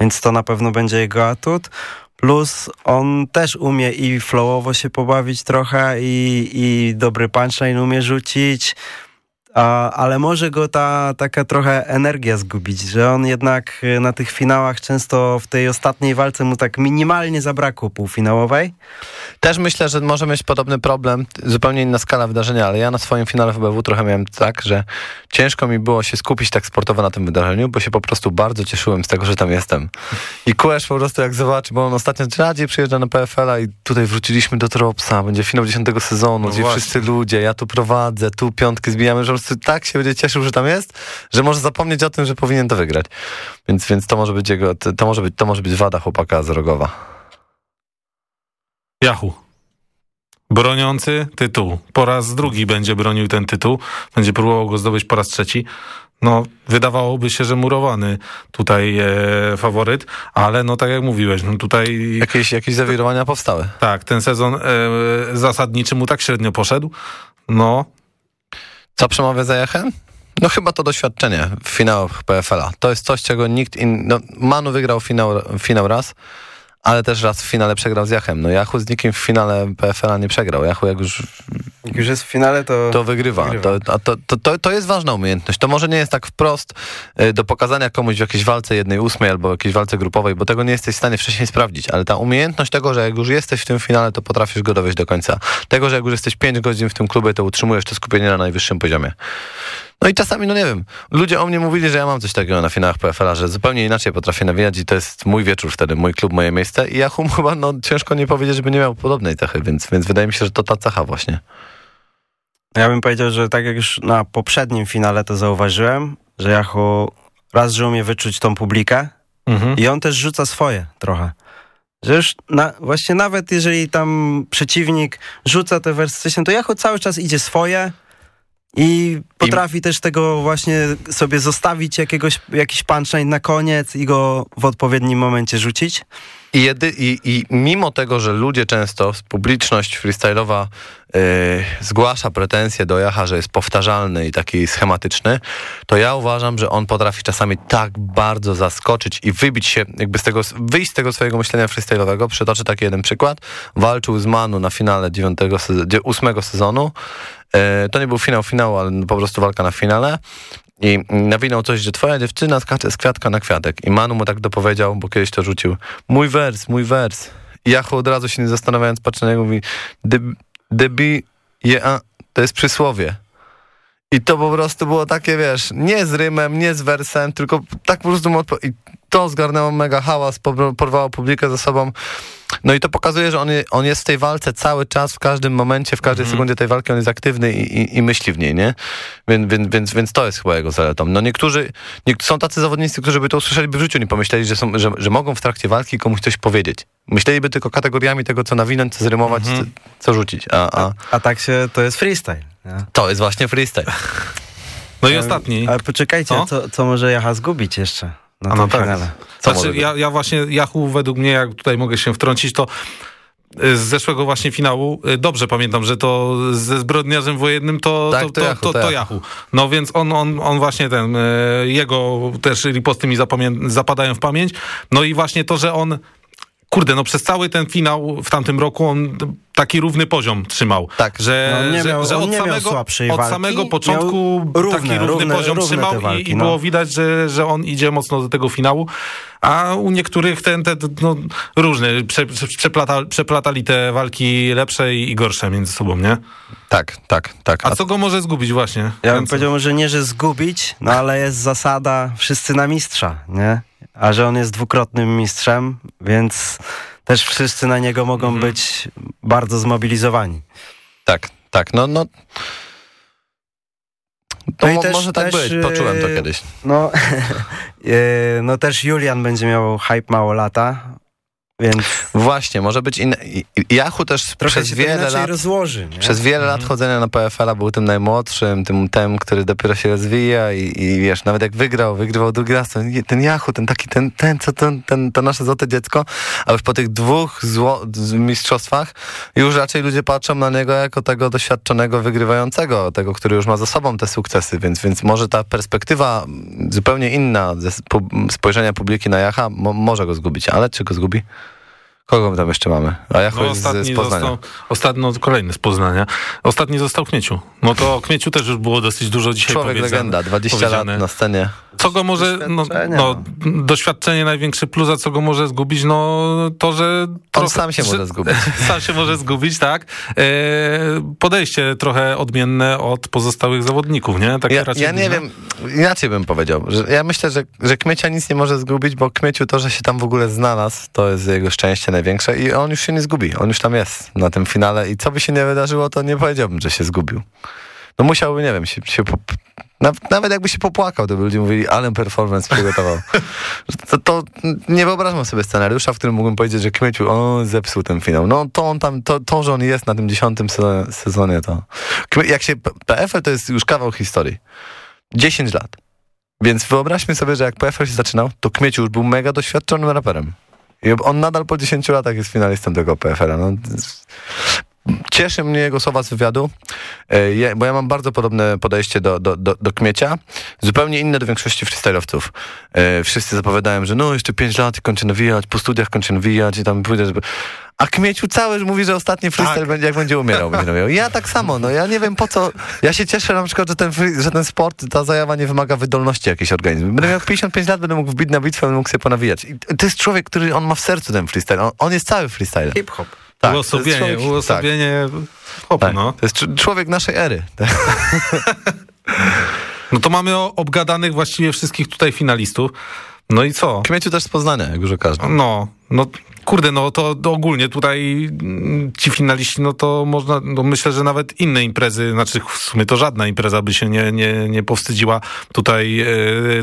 więc to na pewno będzie jego atut. Plus on też umie i flowowo się pobawić trochę i, i dobry punchline umie rzucić, a, ale może go ta taka trochę energia zgubić, że on jednak y, na tych finałach często w tej ostatniej walce mu tak minimalnie zabrakło półfinałowej. Też myślę, że może mieć podobny problem, zupełnie inna skala wydarzenia, ale ja na swoim finale w WBW trochę miałem tak, że ciężko mi było się skupić tak sportowo na tym wydarzeniu, bo się po prostu bardzo cieszyłem z tego, że tam jestem. I Quesz po prostu jak zobaczy, bo on ostatnio rzadziej przyjeżdża na PFL-a i tutaj wróciliśmy do Tropsa, będzie finał 10 sezonu, No gdzie właśnie. wszyscy ludzie, ja tu prowadzę, tu piątki zbijamy, że prostu tak się będzie cieszył, że tam jest, że może zapomnieć o tym, że powinien to wygrać. Więc, więc to może być jego, to, to może być, to może być wada chłopaka z Rogowa. Jachu. Broniący tytuł. Po raz drugi będzie bronił ten tytuł. Będzie próbował go zdobyć po raz trzeci. No, wydawałoby się, że murowany tutaj e, faworyt, ale no tak jak mówiłeś, no tutaj... Jakieś, jakieś zawirowania powstały. Tak, ten sezon e, zasadniczy mu tak średnio poszedł. No. Co przemawia za Jachem? No chyba to doświadczenie w finałach PFL-a. To jest coś, czego nikt inny... No, Manu wygrał finał, finał raz, ale też raz w finale przegrał z Jachem. No Jachu z nikim w finale PFL-a nie przegrał. Jachu jak już... Jak już jest w finale, to... To wygrywa. wygrywa. To, a to, to, to, to jest ważna umiejętność. To może nie jest tak wprost y, do pokazania komuś w jakiejś walce jednej ósmej albo jakiejś walce grupowej, bo tego nie jesteś w stanie wcześniej sprawdzić, ale ta umiejętność tego, że jak już jesteś w tym finale, to potrafisz go dowieść do końca. Tego, że jak już jesteś 5 godzin w tym klubie, to utrzymujesz to skupienie na najwyższym poziomie. No i czasami, no nie wiem, ludzie o mnie mówili, że ja mam coś takiego na finałach PFL-a, że zupełnie inaczej potrafię nawijać i to jest mój wieczór wtedy, mój klub, moje miejsce i Jachum chyba, no ciężko nie powiedzieć, żeby nie miał podobnej cechy, więc, więc wydaje mi się, że to ta cecha właśnie. Ja bym powiedział, że tak jak już na poprzednim finale to zauważyłem, że Jachu raz, że umie wyczuć tą publikę Mhm. i on też rzuca swoje trochę. Że już na, właśnie nawet jeżeli tam przeciwnik rzuca te wersy, to Jachu cały czas idzie swoje i potrafi też tego właśnie sobie zostawić jakiegoś, jakiś punchline na koniec i go w odpowiednim momencie rzucić. I, jedy, i, I mimo tego, że ludzie często, publiczność freestyle'owa yy, zgłasza pretensje do Jacha, że jest powtarzalny i taki schematyczny, to ja uważam, że on potrafi czasami tak bardzo zaskoczyć i wybić się, jakby z tego, wyjść z tego swojego myślenia freestyle'owego. Przytoczę taki jeden przykład. Walczył z Manu na finale dziewiątego, sezonu, ósmego sezonu. Yy, to nie był finał finału, ale po prostu walka na finale. I nawinął coś, że twoja dziewczyna z kwiatka na kwiatek. I Manu mu tak dopowiedział, bo kiedyś to rzucił. Mój wers, mój wers. I Jachu od razu się nie zastanawiając patrzy na niego mówi "Deb- debi je a to jest przysłowie. I to po prostu było takie, wiesz, nie z rymem, nie z wersem, tylko tak po prostu mu I to zgarnęło mega hałas, po- porwało publikę ze sobą. No i to pokazuje, że on, on jest w tej walce cały czas, w każdym momencie, w każdej sekundzie tej walki on jest aktywny i, i, i myśli w niej, nie? Więc, więc, więc, więc to jest chyba jego zaletą. No niektórzy, niek- są tacy zawodnicy, którzy by to usłyszeli, by w życiu nie pomyśleli, że, są, że, że mogą w trakcie walki komuś coś powiedzieć. Myśleliby tylko kategoriami tego, co nawinąć, co zrymować, co, co rzucić. A, a A tak się, to jest freestyle. Nie? to jest właśnie freestyle. No i ostatni. Ale poczekajcie, Co? co, co może Jacha zgubić jeszcze na A no tak. finale? Znaczy, ja, ja właśnie, Yahoo według mnie, jak tutaj mogę się wtrącić, to y, z zeszłego właśnie finału, y, dobrze pamiętam, że to ze zbrodniarzem wojennym to, Tak, to, to to, Yahoo, to, to to Yahoo. No więc on, on, on właśnie ten, y, jego też riposty mi zapadają w pamięć. No i właśnie to, że on Kurde, no przez cały ten finał w tamtym roku on taki równy poziom trzymał. Tak. Że, No, nie że, miał- że od, samego, od samego początku równe, taki równy równe- poziom równe trzymał i, walki, i no. było widać, że, że on idzie mocno do tego finału, a u niektórych ten, ten no, różny, prze, prze, przeplata, przeplatali te walki lepsze i, i gorsze między sobą, nie? Tak, tak, tak. A co go może zgubić właśnie? Ja bym powiedział może nie, że zgubić, no ale jest zasada wszyscy na mistrza, nie? A że on jest dwukrotnym mistrzem, więc też wszyscy na niego mogą Mhm. być bardzo zmobilizowani. Tak, tak, no, no. To No i też- może tak też, być, poczułem to kiedyś. No, e, no też Julian będzie miał hype mało lata, więc Właśnie, może być inny. Yahoo też trochę przez wiele lat... rozłoży. Przez wiele lat chodzenia na PFL-a był tym najmłodszym, tym, tym, który dopiero się rozwija i, i wiesz, nawet jak wygrał, wygrywał drugi raz, ten, ten Yahoo, ten taki, ten, ten, co, ten, ten, to nasze złote dziecko, a już po tych dwóch zło, mistrzostwach już raczej ludzie patrzą na niego jako tego doświadczonego, wygrywającego, tego, który już ma za sobą te sukcesy, więc, więc może ta perspektywa zupełnie inna ze spojrzenia publiki na Jacha mo, może go zgubić, ale czy go zgubi? Kogo tam jeszcze mamy? A Jachu No, jest z, ostatni Poznania. został, ostatni, no, kolejny z Poznania. Ostatni został Kmieciu. No to o Kmieciu też już było dosyć dużo dzisiaj Człowiek legenda, 20 powiedziane. lat na scenie. Co go może, no, Doświadczenie, no, doświadczenie największy plus, a co go może zgubić, no to, że... On sam się może zgubić. sam się może zgubić, tak. E, podejście trochę odmienne od pozostałych zawodników, nie? Takie Ja, raczej ja nie wiem, inaczej bym powiedział. Że ja myślę, że, że Kmiecia nic nie może zgubić, bo Kmieciu to, że się tam w ogóle znalazł, to jest jego szczęście największe i on już się nie zgubi. On już tam jest na tym finale i co by się nie wydarzyło, to nie powiedziałbym, że się zgubił. no musiałby, nie wiem, się, się nawet, jakby się popłakał, to by ludzie mówili, ale performance przygotował. to, to nie wyobrażam sobie scenariusza, w którym mógłbym powiedzieć, że Kmieciu, on zepsuł ten finał. No to on tam, to, to że on jest na tym dziesiątym se- sezonie, to... Jak się, PFL to jest już kawał historii. 10 lat. Więc wyobraźmy sobie, że jak PFL się zaczynał, to Kmieciu już był mega doświadczonym raperem. I on nadal po 10 latach jest finalistą tego PFL-a. No, Cieszy mnie jego słowa z wywiadu, e, bo ja mam bardzo podobne podejście do, do, do, do Kmiecia, zupełnie inne do większości freestyle'owców. E, Wszyscy zapowiadają, że no jeszcze 5 lat i kończę nawijać, po studiach kończę nawijać i tam pójdę, żeby... A Kmieciu cały mówi, że ostatni freestyle będzie, jak będzie umierał. Będzie. Ja tak samo, no ja nie wiem po co, ja się cieszę na przykład, że ten, free, że ten sport, ta zajawa nie wymaga wydolności jakiejś organizmu. Będę miał 55 lat, będę mógł wbić na bitwę, będę mógł sobie ponawijać. I to jest człowiek, który, on ma w sercu ten freestyle, on, on jest cały freestyle. Hip-hop. Tak, uosobienie, to jest człowiek- uosobienie hopu, Tak. no. To jest cz- człowiek naszej ery. No to mamy obgadanych właściwie wszystkich tutaj finalistów. No i co? Kmieciu też z Poznania, jak już o każdym. No, no kurde, no to, ogólnie tutaj mm, ci finaliści, no to można, no myślę, że nawet inne imprezy, znaczy w sumie to żadna impreza by się nie, nie, nie powstydziła tutaj e,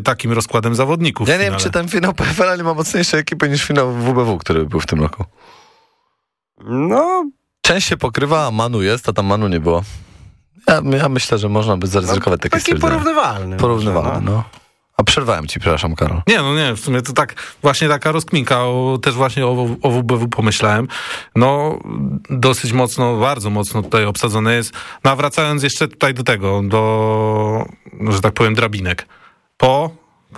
takim rozkładem zawodników. Ja nie wiem, czy ten finał PFL nie ma mocniejszej ekipy niż finał WBW, który był w tym roku. No, Część się pokrywa, a Manu jest, a tam Manu nie było. Ja, ja myślę, że można by zaryzykować takie taki porównywalny. Porównywalny, może, no. A przerwałem ci, przepraszam, Karol. Nie, no nie, w sumie to tak, właśnie taka rozkminka, o, też właśnie o, o WBW pomyślałem. No, dosyć mocno, bardzo mocno tutaj obsadzone jest. No, a wracając jeszcze tutaj do tego, do, no, że tak powiem, drabinek. Po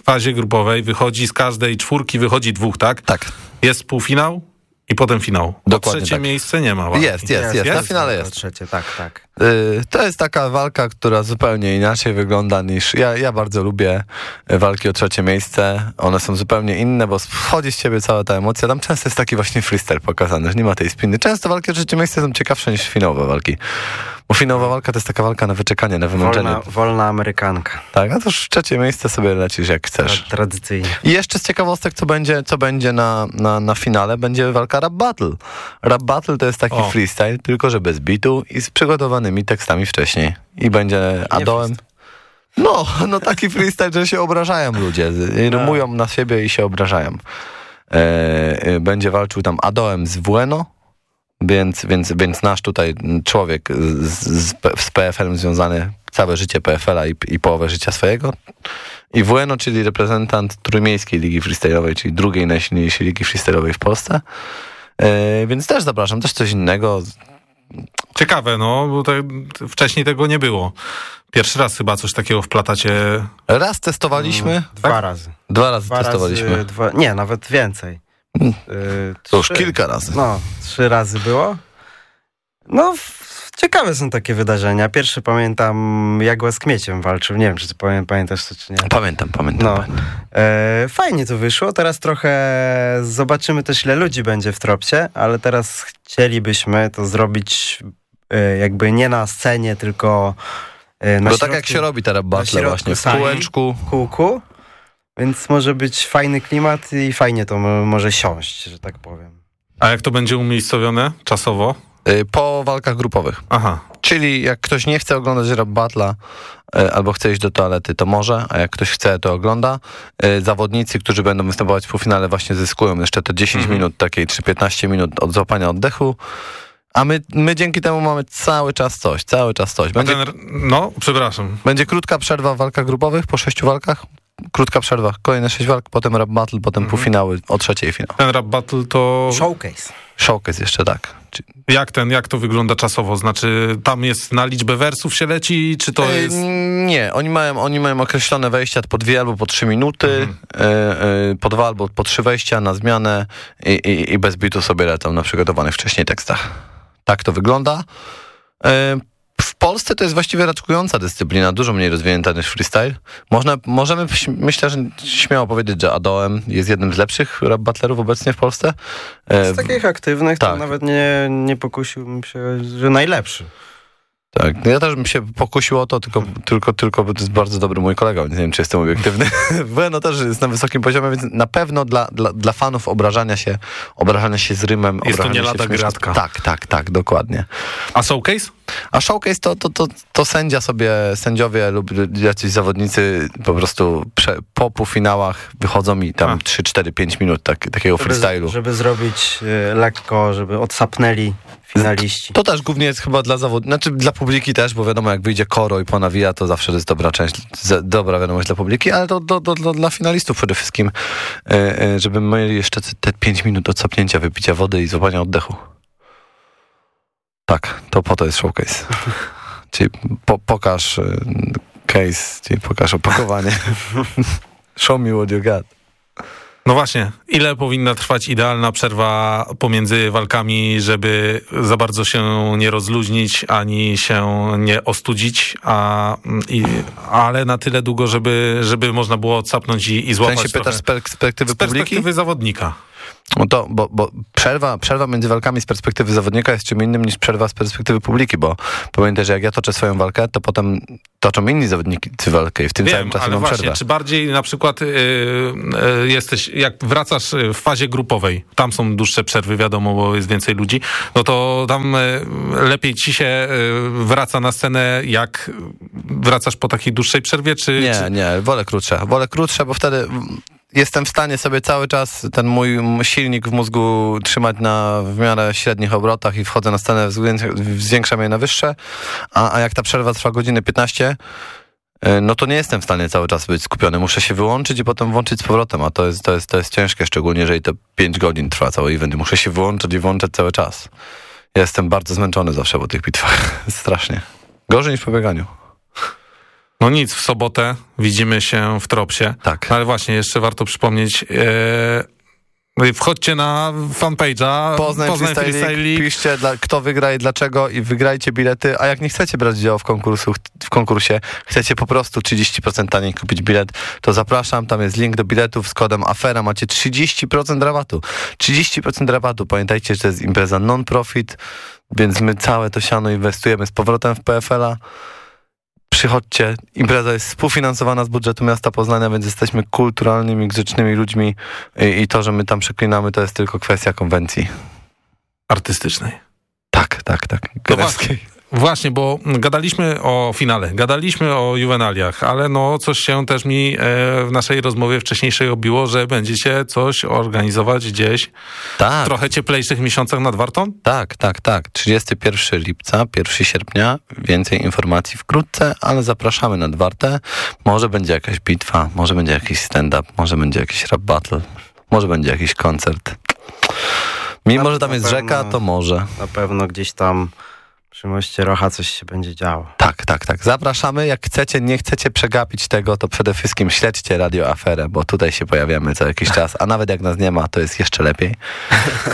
fazie grupowej wychodzi z każdej czwórki, wychodzi dwóch, tak? Tak. Jest półfinał i potem finał. Bo Dokładnie trzecie tak. miejsce nie ma. walki. Jest, jest, jest, na finale To jest. trzecie, tak, tak. Y, To jest taka walka, która zupełnie inaczej wygląda niż... Ja, ja bardzo lubię walki o trzecie miejsce. One są zupełnie inne, bo wchodzi z ciebie cała ta emocja. Tam często jest taki właśnie freestyle pokazany, że nie ma tej spiny. Często walki o trzecie miejsce są ciekawsze niż finałowe walki. Bo finałowa walka to jest taka walka na wyczekanie, na wymęczenie. Wolna, wolna Amerykanka. Tak, a to już trzecie miejsce sobie lecisz jak chcesz. Tradycyjnie. I jeszcze z ciekawostek, co będzie, co będzie na, na, na finale, będzie walka Rap Battle. Rap Battle to jest taki O. freestyle, tylko że bez bitu i z przygotowanymi tekstami wcześniej. I będzie Adoem. No, no taki freestyle, że się obrażają ludzie. z- Rymują na siebie i się obrażają. E, e, będzie walczył tam Adoem z Bueno, więc, więc, więc nasz tutaj człowiek z, z, z PFL-em związany całe życie PFL-a i, i połowę życia swojego. I Bueno, czyli reprezentant Trójmiejskiej Ligi Freestyle'owej, czyli drugiej najsilniejszej ligi freestyle'owej w Polsce. E, więc też zapraszam, też coś innego. Ciekawe, no, bo te, wcześniej tego nie było. Pierwszy raz chyba coś takiego wplatacie. Raz testowaliśmy. Dwa razy. Dwa razy Dwa testowaliśmy. Razy, dwa, nie, nawet więcej. Mm. Y, To już kilka razy. No, trzy razy było. No, w, ciekawe są takie wydarzenia. Pierwszy pamiętam, jak z Kmieciem walczył. Nie wiem, czy ty pamię, pamiętasz to, czy nie. Pamiętam, pamiętam. No, pamiętam. e, fajnie to wyszło. Teraz trochę zobaczymy też, ile ludzi będzie w tropcie, ale teraz chcielibyśmy to zrobić e, jakby nie na scenie, tylko e, na Bo środku, tak jak się robi teraz battle właśnie, w kółeczku. w kółku. Więc może być fajny klimat i fajnie to mo- może siąść, że tak powiem. A jak to będzie umiejscowione czasowo? Y, Po walkach grupowych. Aha. Czyli jak ktoś nie chce oglądać rap battle'a y, albo chce iść do toalety, to może, a jak ktoś chce, to ogląda. Y, Zawodnicy, którzy będą występować w półfinale właśnie zyskują jeszcze te 10 Mhm. minut, takiej czy 15 minut od złapania oddechu. A my, my dzięki temu mamy cały czas coś, cały czas coś. Będzie, ten, no, przepraszam. będzie krótka przerwa w walkach grupowych po sześciu walkach. Krótka przerwa, kolejne sześć walk, potem rap battle, potem Mhm. półfinały, o trzeciej finał. Ten rap battle to... Showcase. Showcase jeszcze tak. Czy- Jak ten, jak to wygląda czasowo? Znaczy, tam jest na liczbę wersów się leci, czy to E, jest... Nie, oni mają, oni mają określone wejścia po dwie albo po trzy minuty, Mhm. e, e, po dwa albo po trzy wejścia na zmianę i, i, i bez bitu sobie lecą na przygotowanych wcześniej tekstach. Tak to wygląda. E, w Polsce to jest właściwie raczkująca dyscyplina, dużo mniej rozwinięta niż freestyle. Można, możemy, myślę, że śmiało powiedzieć, że Adoem jest jednym z lepszych rap battlerów obecnie w Polsce. E, Z takich aktywnych to tak. nawet nie, nie pokusiłbym się, że najlepszy. Tak, no ja też bym się pokusił o to, tylko, tylko, tylko bo to jest bardzo dobry mój kolega, więc nie wiem, czy jestem obiektywny. no też jest na wysokim poziomie, więc na pewno dla, dla, dla fanów obrażania się, obrażania się z rymem, Jest to obrażania nie się lada gratka. Tak, tak, tak, dokładnie. A showcase? A showcase to, to, to, to sędzia sobie, sędziowie lub jacyś zawodnicy po prostu prze, po półfinałach wychodzą i tam 3, 4, 5 minut tak, takiego Żeby, freestylu. żeby zrobić e, lekko, żeby odsapnęli finaliści. To też głównie jest chyba dla zawodników, znaczy dla publiki też, bo wiadomo, jak wyjdzie koro i ponawija, to zawsze jest dobra część, dobra wiadomość dla publiki, ale to, to, to, to dla finalistów przede wszystkim, e, e, żeby mieli jeszcze te 5 minut odsapnięcia, wypicia wody i złapania oddechu. Tak, to po to jest showcase. Czyli po, pokaż e, case, czyli pokaż opakowanie. Show me what you got. No właśnie, ile powinna trwać idealna przerwa pomiędzy walkami, żeby za bardzo się nie rozluźnić, ani się nie ostudzić, a, i, ale na tyle długo, żeby, żeby można było odsapnąć i, i złapać sensie pytasz z perspektywy z publiki? perspektywy zawodnika. No to, bo, bo przerwa, przerwa między walkami z perspektywy zawodnika jest czym innym niż przerwa z perspektywy publiki, bo pamiętaj, że jak ja toczę swoją walkę, to potem toczą inni zawodnicy walkę i w tym Wiem, całym czasie ale mam właśnie, przerwę. czy bardziej na przykład y, y, jesteś, jak wracasz y, w fazie grupowej, tam są dłuższe przerwy, wiadomo, bo jest więcej ludzi, no to tam y, lepiej ci się y, wraca na scenę, jak wracasz po takiej dłuższej przerwie, czy... Nie, czy... nie, wolę krótsze. Wolę krótsze, bo wtedy jestem w stanie sobie cały czas ten mój silnik w mózgu trzymać na w miarę średnich obrotach i wchodzę na scenę, zwię- zwiększam je na wyższe, a, a jak ta przerwa trwa godzinę 15, y, no to nie jestem w stanie cały czas być skupiony. Muszę się wyłączyć i potem włączyć z powrotem, a to jest, to jest, to jest ciężkie, szczególnie jeżeli to 5 godzin trwa cały event. Muszę się wyłączyć i włączać cały czas. Ja jestem bardzo zmęczony zawsze po tych bitwach. Strasznie. Gorzej niż po bieganiu. No nic, w sobotę widzimy się w Tropsie. Tak. No ale właśnie, jeszcze warto przypomnieć, e, wchodźcie na fanpage'a Poznań, Poznań Freestyle, piszcie dla, kto wygra i dlaczego i wygrajcie bilety, a jak nie chcecie brać udziału w, konkursu, w konkursie, chcecie po prostu 30% taniej kupić bilet, to zapraszam, tam jest link do biletów z kodem AFERA, macie 30% rabatu. 30% rabatu, pamiętajcie, że to jest impreza non-profit, więc my całe to siano inwestujemy z powrotem w PFL-a. Przychodźcie, impreza jest współfinansowana z budżetu miasta Poznania, więc jesteśmy kulturalnymi, grzecznymi ludźmi i, i to, że my tam przeklinamy, to jest tylko kwestia konwencji. Artystycznej. Tak, tak, tak. No właśnie, bo gadaliśmy o finale, gadaliśmy o juwenaliach, ale no coś się też mi e, w naszej rozmowie wcześniejszej obiło, że będziecie coś organizować gdzieś Tak. w trochę cieplejszych miesiącach nad Wartą? Tak, tak, tak. 31 lipca, 1 sierpnia. Więcej informacji wkrótce, ale zapraszamy na Wartę. Może będzie jakaś bitwa, może będzie jakiś stand-up, może będzie jakiś rap battle, może będzie jakiś koncert. Mimo, że tam jest pewno- rzeka, to może. Na pewno gdzieś tam przy moście Rocha coś się będzie działo. Tak, tak, tak. Zapraszamy. Jak chcecie, nie chcecie przegapić tego, to przede wszystkim śledźcie Radio Aferę, bo tutaj się pojawiamy co jakiś czas, a nawet jak nas nie ma, to jest jeszcze lepiej.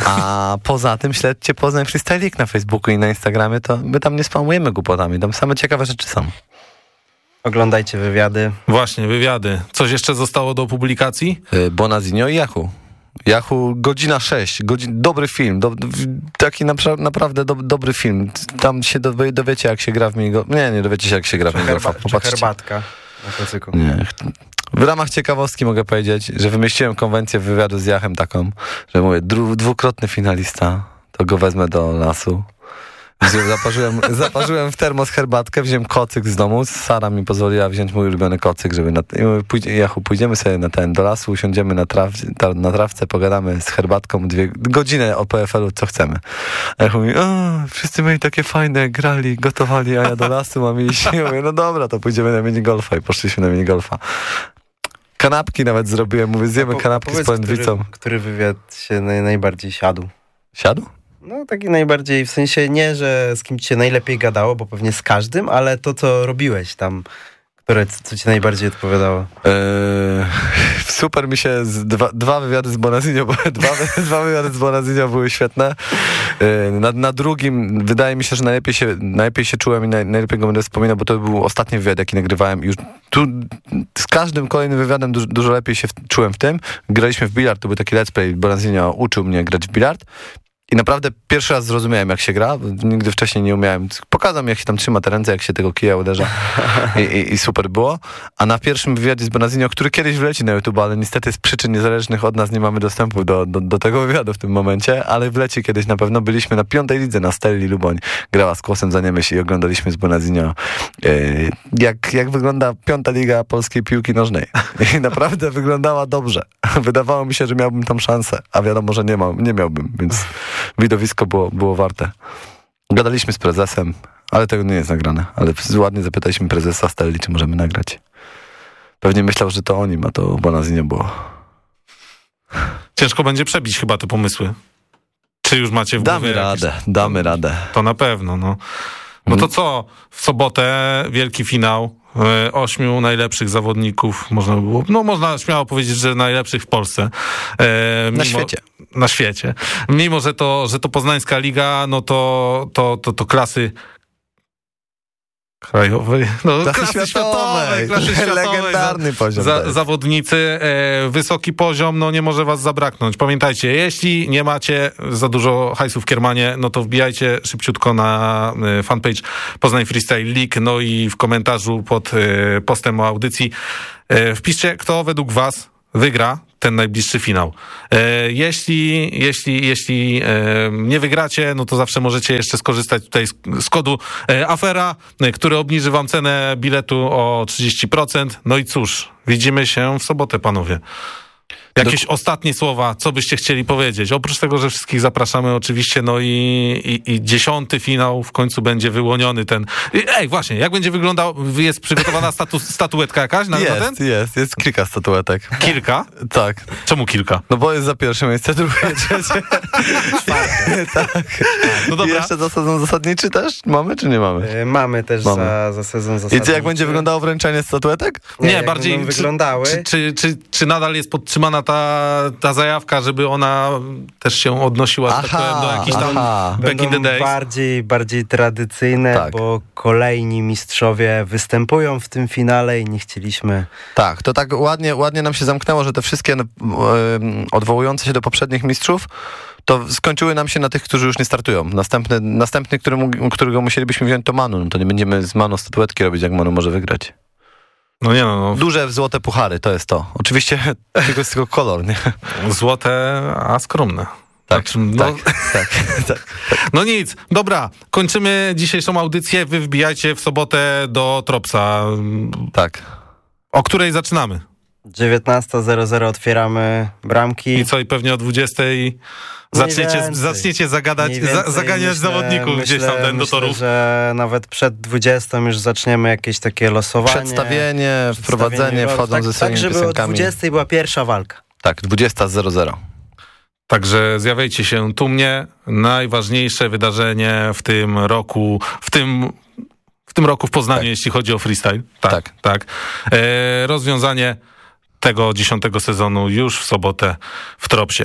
A poza tym śledźcie Poznań Freestyle na Facebooku i na Instagramie, to my tam nie spamujemy głupotami, tam same ciekawe rzeczy są. Oglądajcie wywiady. Właśnie, wywiady. Coś jeszcze zostało do publikacji? Y, Bonazinho i Yahoo. Yahoo, godzina 6, godzin, dobry film, do, taki napra- naprawdę do, dobry film. Tam się dowie, dowiecie, jak się gra w minigolfa. Nie, nie dowiecie się, jak się gra w czy Popatrzcie. herbatka na kocyku. Nie. W ramach ciekawostki mogę powiedzieć, że wymyśliłem konwencję wywiadu z Jachem taką, że mówię, dwukrotny finalista, to go wezmę do lasu. Zaparzyłem, zaparzyłem w termos herbatkę, wziąłem kocyk z domu, Sara mi pozwoliła wziąć mój ulubiony kocyk, żeby na, i mówię, pójdzie, Jachu, pójdziemy sobie na ten, do lasu, usiądziemy na, traw, ta, na trawce, pogadamy z herbatką dwie godzinę o PFL-u, co chcemy. A Jachu mówi, wszyscy mieli takie fajne, grali, gotowali, a ja do lasu mam iść. I mówię, no dobra, to pójdziemy na minigolfa i poszliśmy na minigolfa. Kanapki nawet zrobiłem, mówię, zjemy Po- kanapki z polędwicą. Który, który wywiad się naj, najbardziej siadł? Siadł? No taki najbardziej, w sensie nie, że z kim ci się najlepiej gadało, bo pewnie z każdym, ale to, co robiłeś tam, które, co ci najbardziej odpowiadało. Eee, super mi się, z dwa, dwa wywiady z Bonazinho, były- dwa, dwa wywiady z Bonazinho były świetne. Eee, na, na drugim wydaje mi się, że najlepiej się, najlepiej się czułem i naj, najlepiej go będę wspominał, bo to był ostatni wywiad, jaki nagrywałem już tu z każdym kolejnym wywiadem dużo, dużo lepiej się w, czułem w tym. Graliśmy w bilard, to był taki let's play, Bonazinho uczył mnie grać w bilard I naprawdę pierwszy raz zrozumiałem, jak się gra. Nigdy wcześniej nie umiałem. Pokazam, jak się tam trzyma te ręce, jak się tego kija uderza. I, i, i super było. A na pierwszym wywiadzie z Bonazinho, który kiedyś wleci na YouTube, ale niestety z przyczyn niezależnych od nas nie mamy dostępu do, do, do tego wywiadu w tym momencie, ale wleci kiedyś na pewno. Byliśmy na piątej lidze na Stelli Luboń. Grała z Kłosem za Niemyś i oglądaliśmy z Bonazinho, yy, jak, jak wygląda piąta liga polskiej piłki nożnej. I naprawdę wyglądała dobrze. Wydawało mi się, że miałbym tam szansę, a wiadomo, że nie, ma, nie miałbym, więc widowisko było, było warte. Gadaliśmy z prezesem, ale tego nie jest nagrane. Ale ładnie zapytaliśmy prezesa Stelli, czy możemy nagrać. Pewnie myślał, że to oni, a to Bonazi nie było. Ciężko będzie przebić chyba te pomysły. Czy już macie w damy głowie radę, jakieś... damy radę. To na pewno, no. No to co? W sobotę wielki finał. E, ośmiu najlepszych zawodników, można by było, no można śmiało powiedzieć, że najlepszych w Polsce. E, na świecie. Na świecie. Mimo, że to, że to poznańska liga, no to, to, to, to klasy krajowej, no klasy, klasy światowej, klasy światowej. legendarny poziom. Za, zawodnicy, e, wysoki poziom, no nie może was zabraknąć. Pamiętajcie, jeśli nie macie za dużo hajsów w Kiermanie, no to wbijajcie szybciutko na e, fanpage Poznań Freestyle League, no i w komentarzu pod e, postem o audycji e, wpiszcie, kto według was wygra ten najbliższy finał. E, jeśli jeśli, jeśli e, nie wygracie, no to zawsze możecie jeszcze skorzystać tutaj z, z kodu e, AFERA, e, który obniży wam cenę biletu o 30%. No i cóż, widzimy się w sobotę, panowie. Jakieś Do... ostatnie słowa, co byście chcieli powiedzieć? Oprócz tego, że wszystkich zapraszamy oczywiście, no i, i, i dziesiąty finał w końcu będzie wyłoniony ten... Ej, właśnie, jak będzie wyglądał, jest przygotowana statu, statuetka jakaś na, jest, na ten? Jest, jest kilka statuetek. Kilka? Tak. Czemu kilka? No bo jest za pierwsze miejsce, drugie, trzecie. tak. No dobra. I jeszcze za sezon zasadniczy też mamy, czy nie mamy? Yy, mamy też mamy. Za, za sezon zasadniczy. I jak będzie wyglądało wręczenie statuetek? Nie, nie bardziej... wyglądały. Czy, czy, czy, czy nadal jest podtrzymana ta, ta zajawka, żeby ona też się odnosiła aha, tak powiem, do jakichś tam aha. back in the days. bardziej, bardziej tradycyjne, tak. bo kolejni mistrzowie występują w tym finale i nie chcieliśmy... Tak, to tak ładnie, ładnie nam się zamknęło, że te wszystkie y, odwołujące się do poprzednich mistrzów to skończyły nam się na tych, którzy już nie startują. Następny, następny któremu, którego musielibyśmy wziąć to Manu. No to nie będziemy z Manu statuetki robić, jak Manu może wygrać. No nie no, no. Duże złote puchary, to jest to. Oczywiście tylko jest tylko kolor, nie? Złote, a skromne. Tak, znaczy, no, tak, tak, tak, No nic, dobra, kończymy dzisiejszą audycję, wy wbijajcie w sobotę do Tropsa. Tak. O której zaczynamy? 19.00 otwieramy bramki. I co, i pewnie o 20.00 zaczniecie, zaczniecie zagadać, za, zaganiać myślę, zawodników myślę, gdzieś tam ten do torów. że nawet przed 20 już zaczniemy jakieś takie losowanie. Przedstawienie, wprowadzenie, wchodzą tak, ze swoimi Tak, żeby piosenkami. o 20 była pierwsza walka. Tak, 20.00. Także zjawiajcie się tu mnie. Najważniejsze wydarzenie w tym roku, w tym w tym roku w Poznaniu, tak. jeśli chodzi o freestyle. Tak, tak. tak. E, rozwiązanie tego dziesiątego sezonu już w sobotę w Tropsie.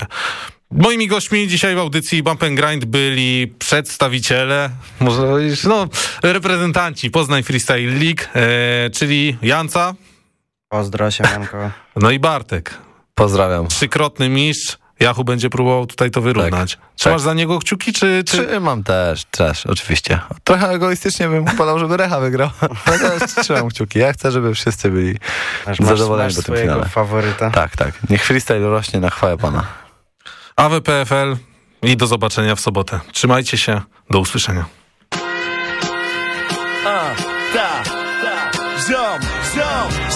Moimi gośćmi dzisiaj w audycji Bump and Grind byli przedstawiciele, może powiedzieć, no, reprezentanci Poznań Freestyle League, e, czyli Janca. Pozdro, siemanko. No i Bartek. Pozdrawiam. Trzykrotny mistrz. Jachu będzie próbował tutaj to wyrównać. Tak, Trzymasz tak. za niego kciuki, czy, czy... Trzymam też, też, oczywiście. Trochę egoistycznie bym podał, żeby Recha wygrał, ale też trzymam kciuki. Ja chcę, żeby wszyscy byli masz, zadowoleni po tym finale. faworyta. Tak, tak. Niech freestyle rośnie na chwałę Pana. AWPFL i do zobaczenia w sobotę. Trzymajcie się, do usłyszenia.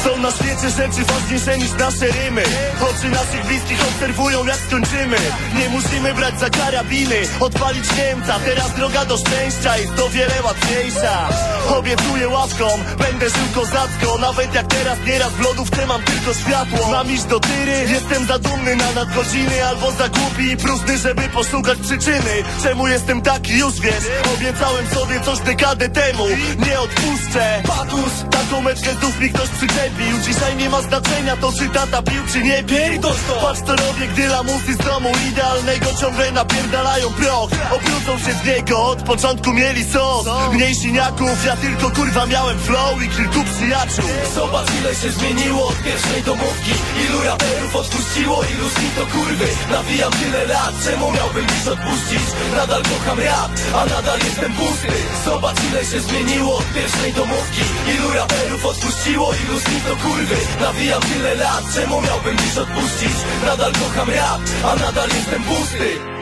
Są na świecie rzeczy ważniejsze niż nasze rymy. Oczy naszych bliskich obserwują jak skończymy. Nie musimy brać za karabiny. Odpalić Niemca, teraz droga do szczęścia jest o wiele łatwiejsza. Obiecuję łaską, będę żył kozacko. Nawet jak teraz nieraz w lodówce mam tylko światło. Mam iść do tyry, jestem za dumny na nadgodziny Albo za głupi i próżny, żeby poszukać przyczyny. Czemu jestem taki, już wiesz? Obiecałem sobie coś dekadę temu. Nie odpuszczę. Patus, taką meczkę znów mi ktoś przyczepił Dzisiaj nie ma znaczenia to czy tata pił czy nie pił. Patrz co robię, gdy lamusy z domu idealnego ciągle napierdalają proch. Obrócą się z niego, od początku mieli sos. Mniej siniaków, ja tylko kurwa miałem flow i kilku przyjaciół. Zobacz ile się zmieniło od pierwszej domówki. Ilu raperów odpuściło, ilu z nich to kurwy. Nawijam tyle lat, czemu miałbym dziś odpuścić? Nadal kocham rap, a nadal jestem pusty. Zobacz ile się zmieniło od pierwszej domówki. Ilu raperów odpuściło, ilu z nich to kurwy Nawijam tyle lat, czemu miałbym dziś odpuścić? Nadal kocham rap, a nadal jestem pusty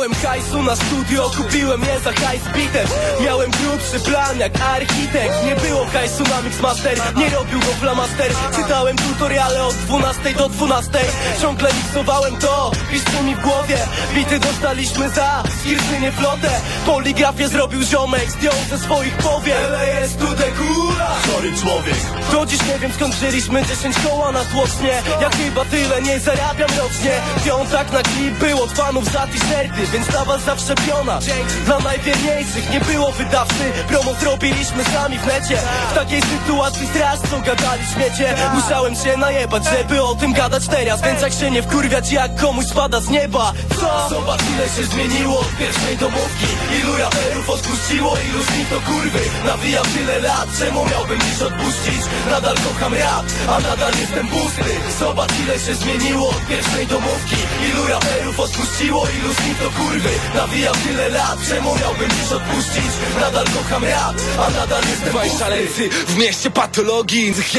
miałem hajsu na studio, kupiłem je za hajs bitew Miałem grubszy plan jak architekt. Nie było hajsu na mixmaster, nie robił go flamaster. Czytałem tutoriale od 12 do 12 Ciągle miksowałem to, piszcie mi w głowie. Bity dostaliśmy za skirsynie flotę. Poligrafię zrobił ziomek, zdjął ze swoich powiek LS to the kula Sorry człowiek. Do dziś nie wiem skąd wzięliśmy 10 koła na tłocznie. Ja chyba tyle nie zarabiam rocznie. Piątak na klip był od fanów za t-shirty Więc dla was zawsze piona. Dla najwierniejszych nie było wydawcy. Promo zrobiliśmy sami w necie. W takiej sytuacji straż co gadali śmiecie Musiałem się najebać, żeby o tym gadać teraz. Więc jak się nie wkurwiać jak komuś spada z nieba? Co? Zobacz ile się zmieniło. Od pierwszej domówki Ilu raperów odpuściło, ilu z nich to kurwy. Nawijam tyle lat, czemu miałbym dziś odpuścić? Nadal kocham rap, a nadal jestem pusty. Zobacz ile się zmieniło. Od pierwszej domówki Ilu raperów odpuściło, ilu z nich to kurwy Nawijam tyle lat, czemu miałbym dziś odpuścić? Nadal kocham rap, a nadal jestem pusty w mieście patologii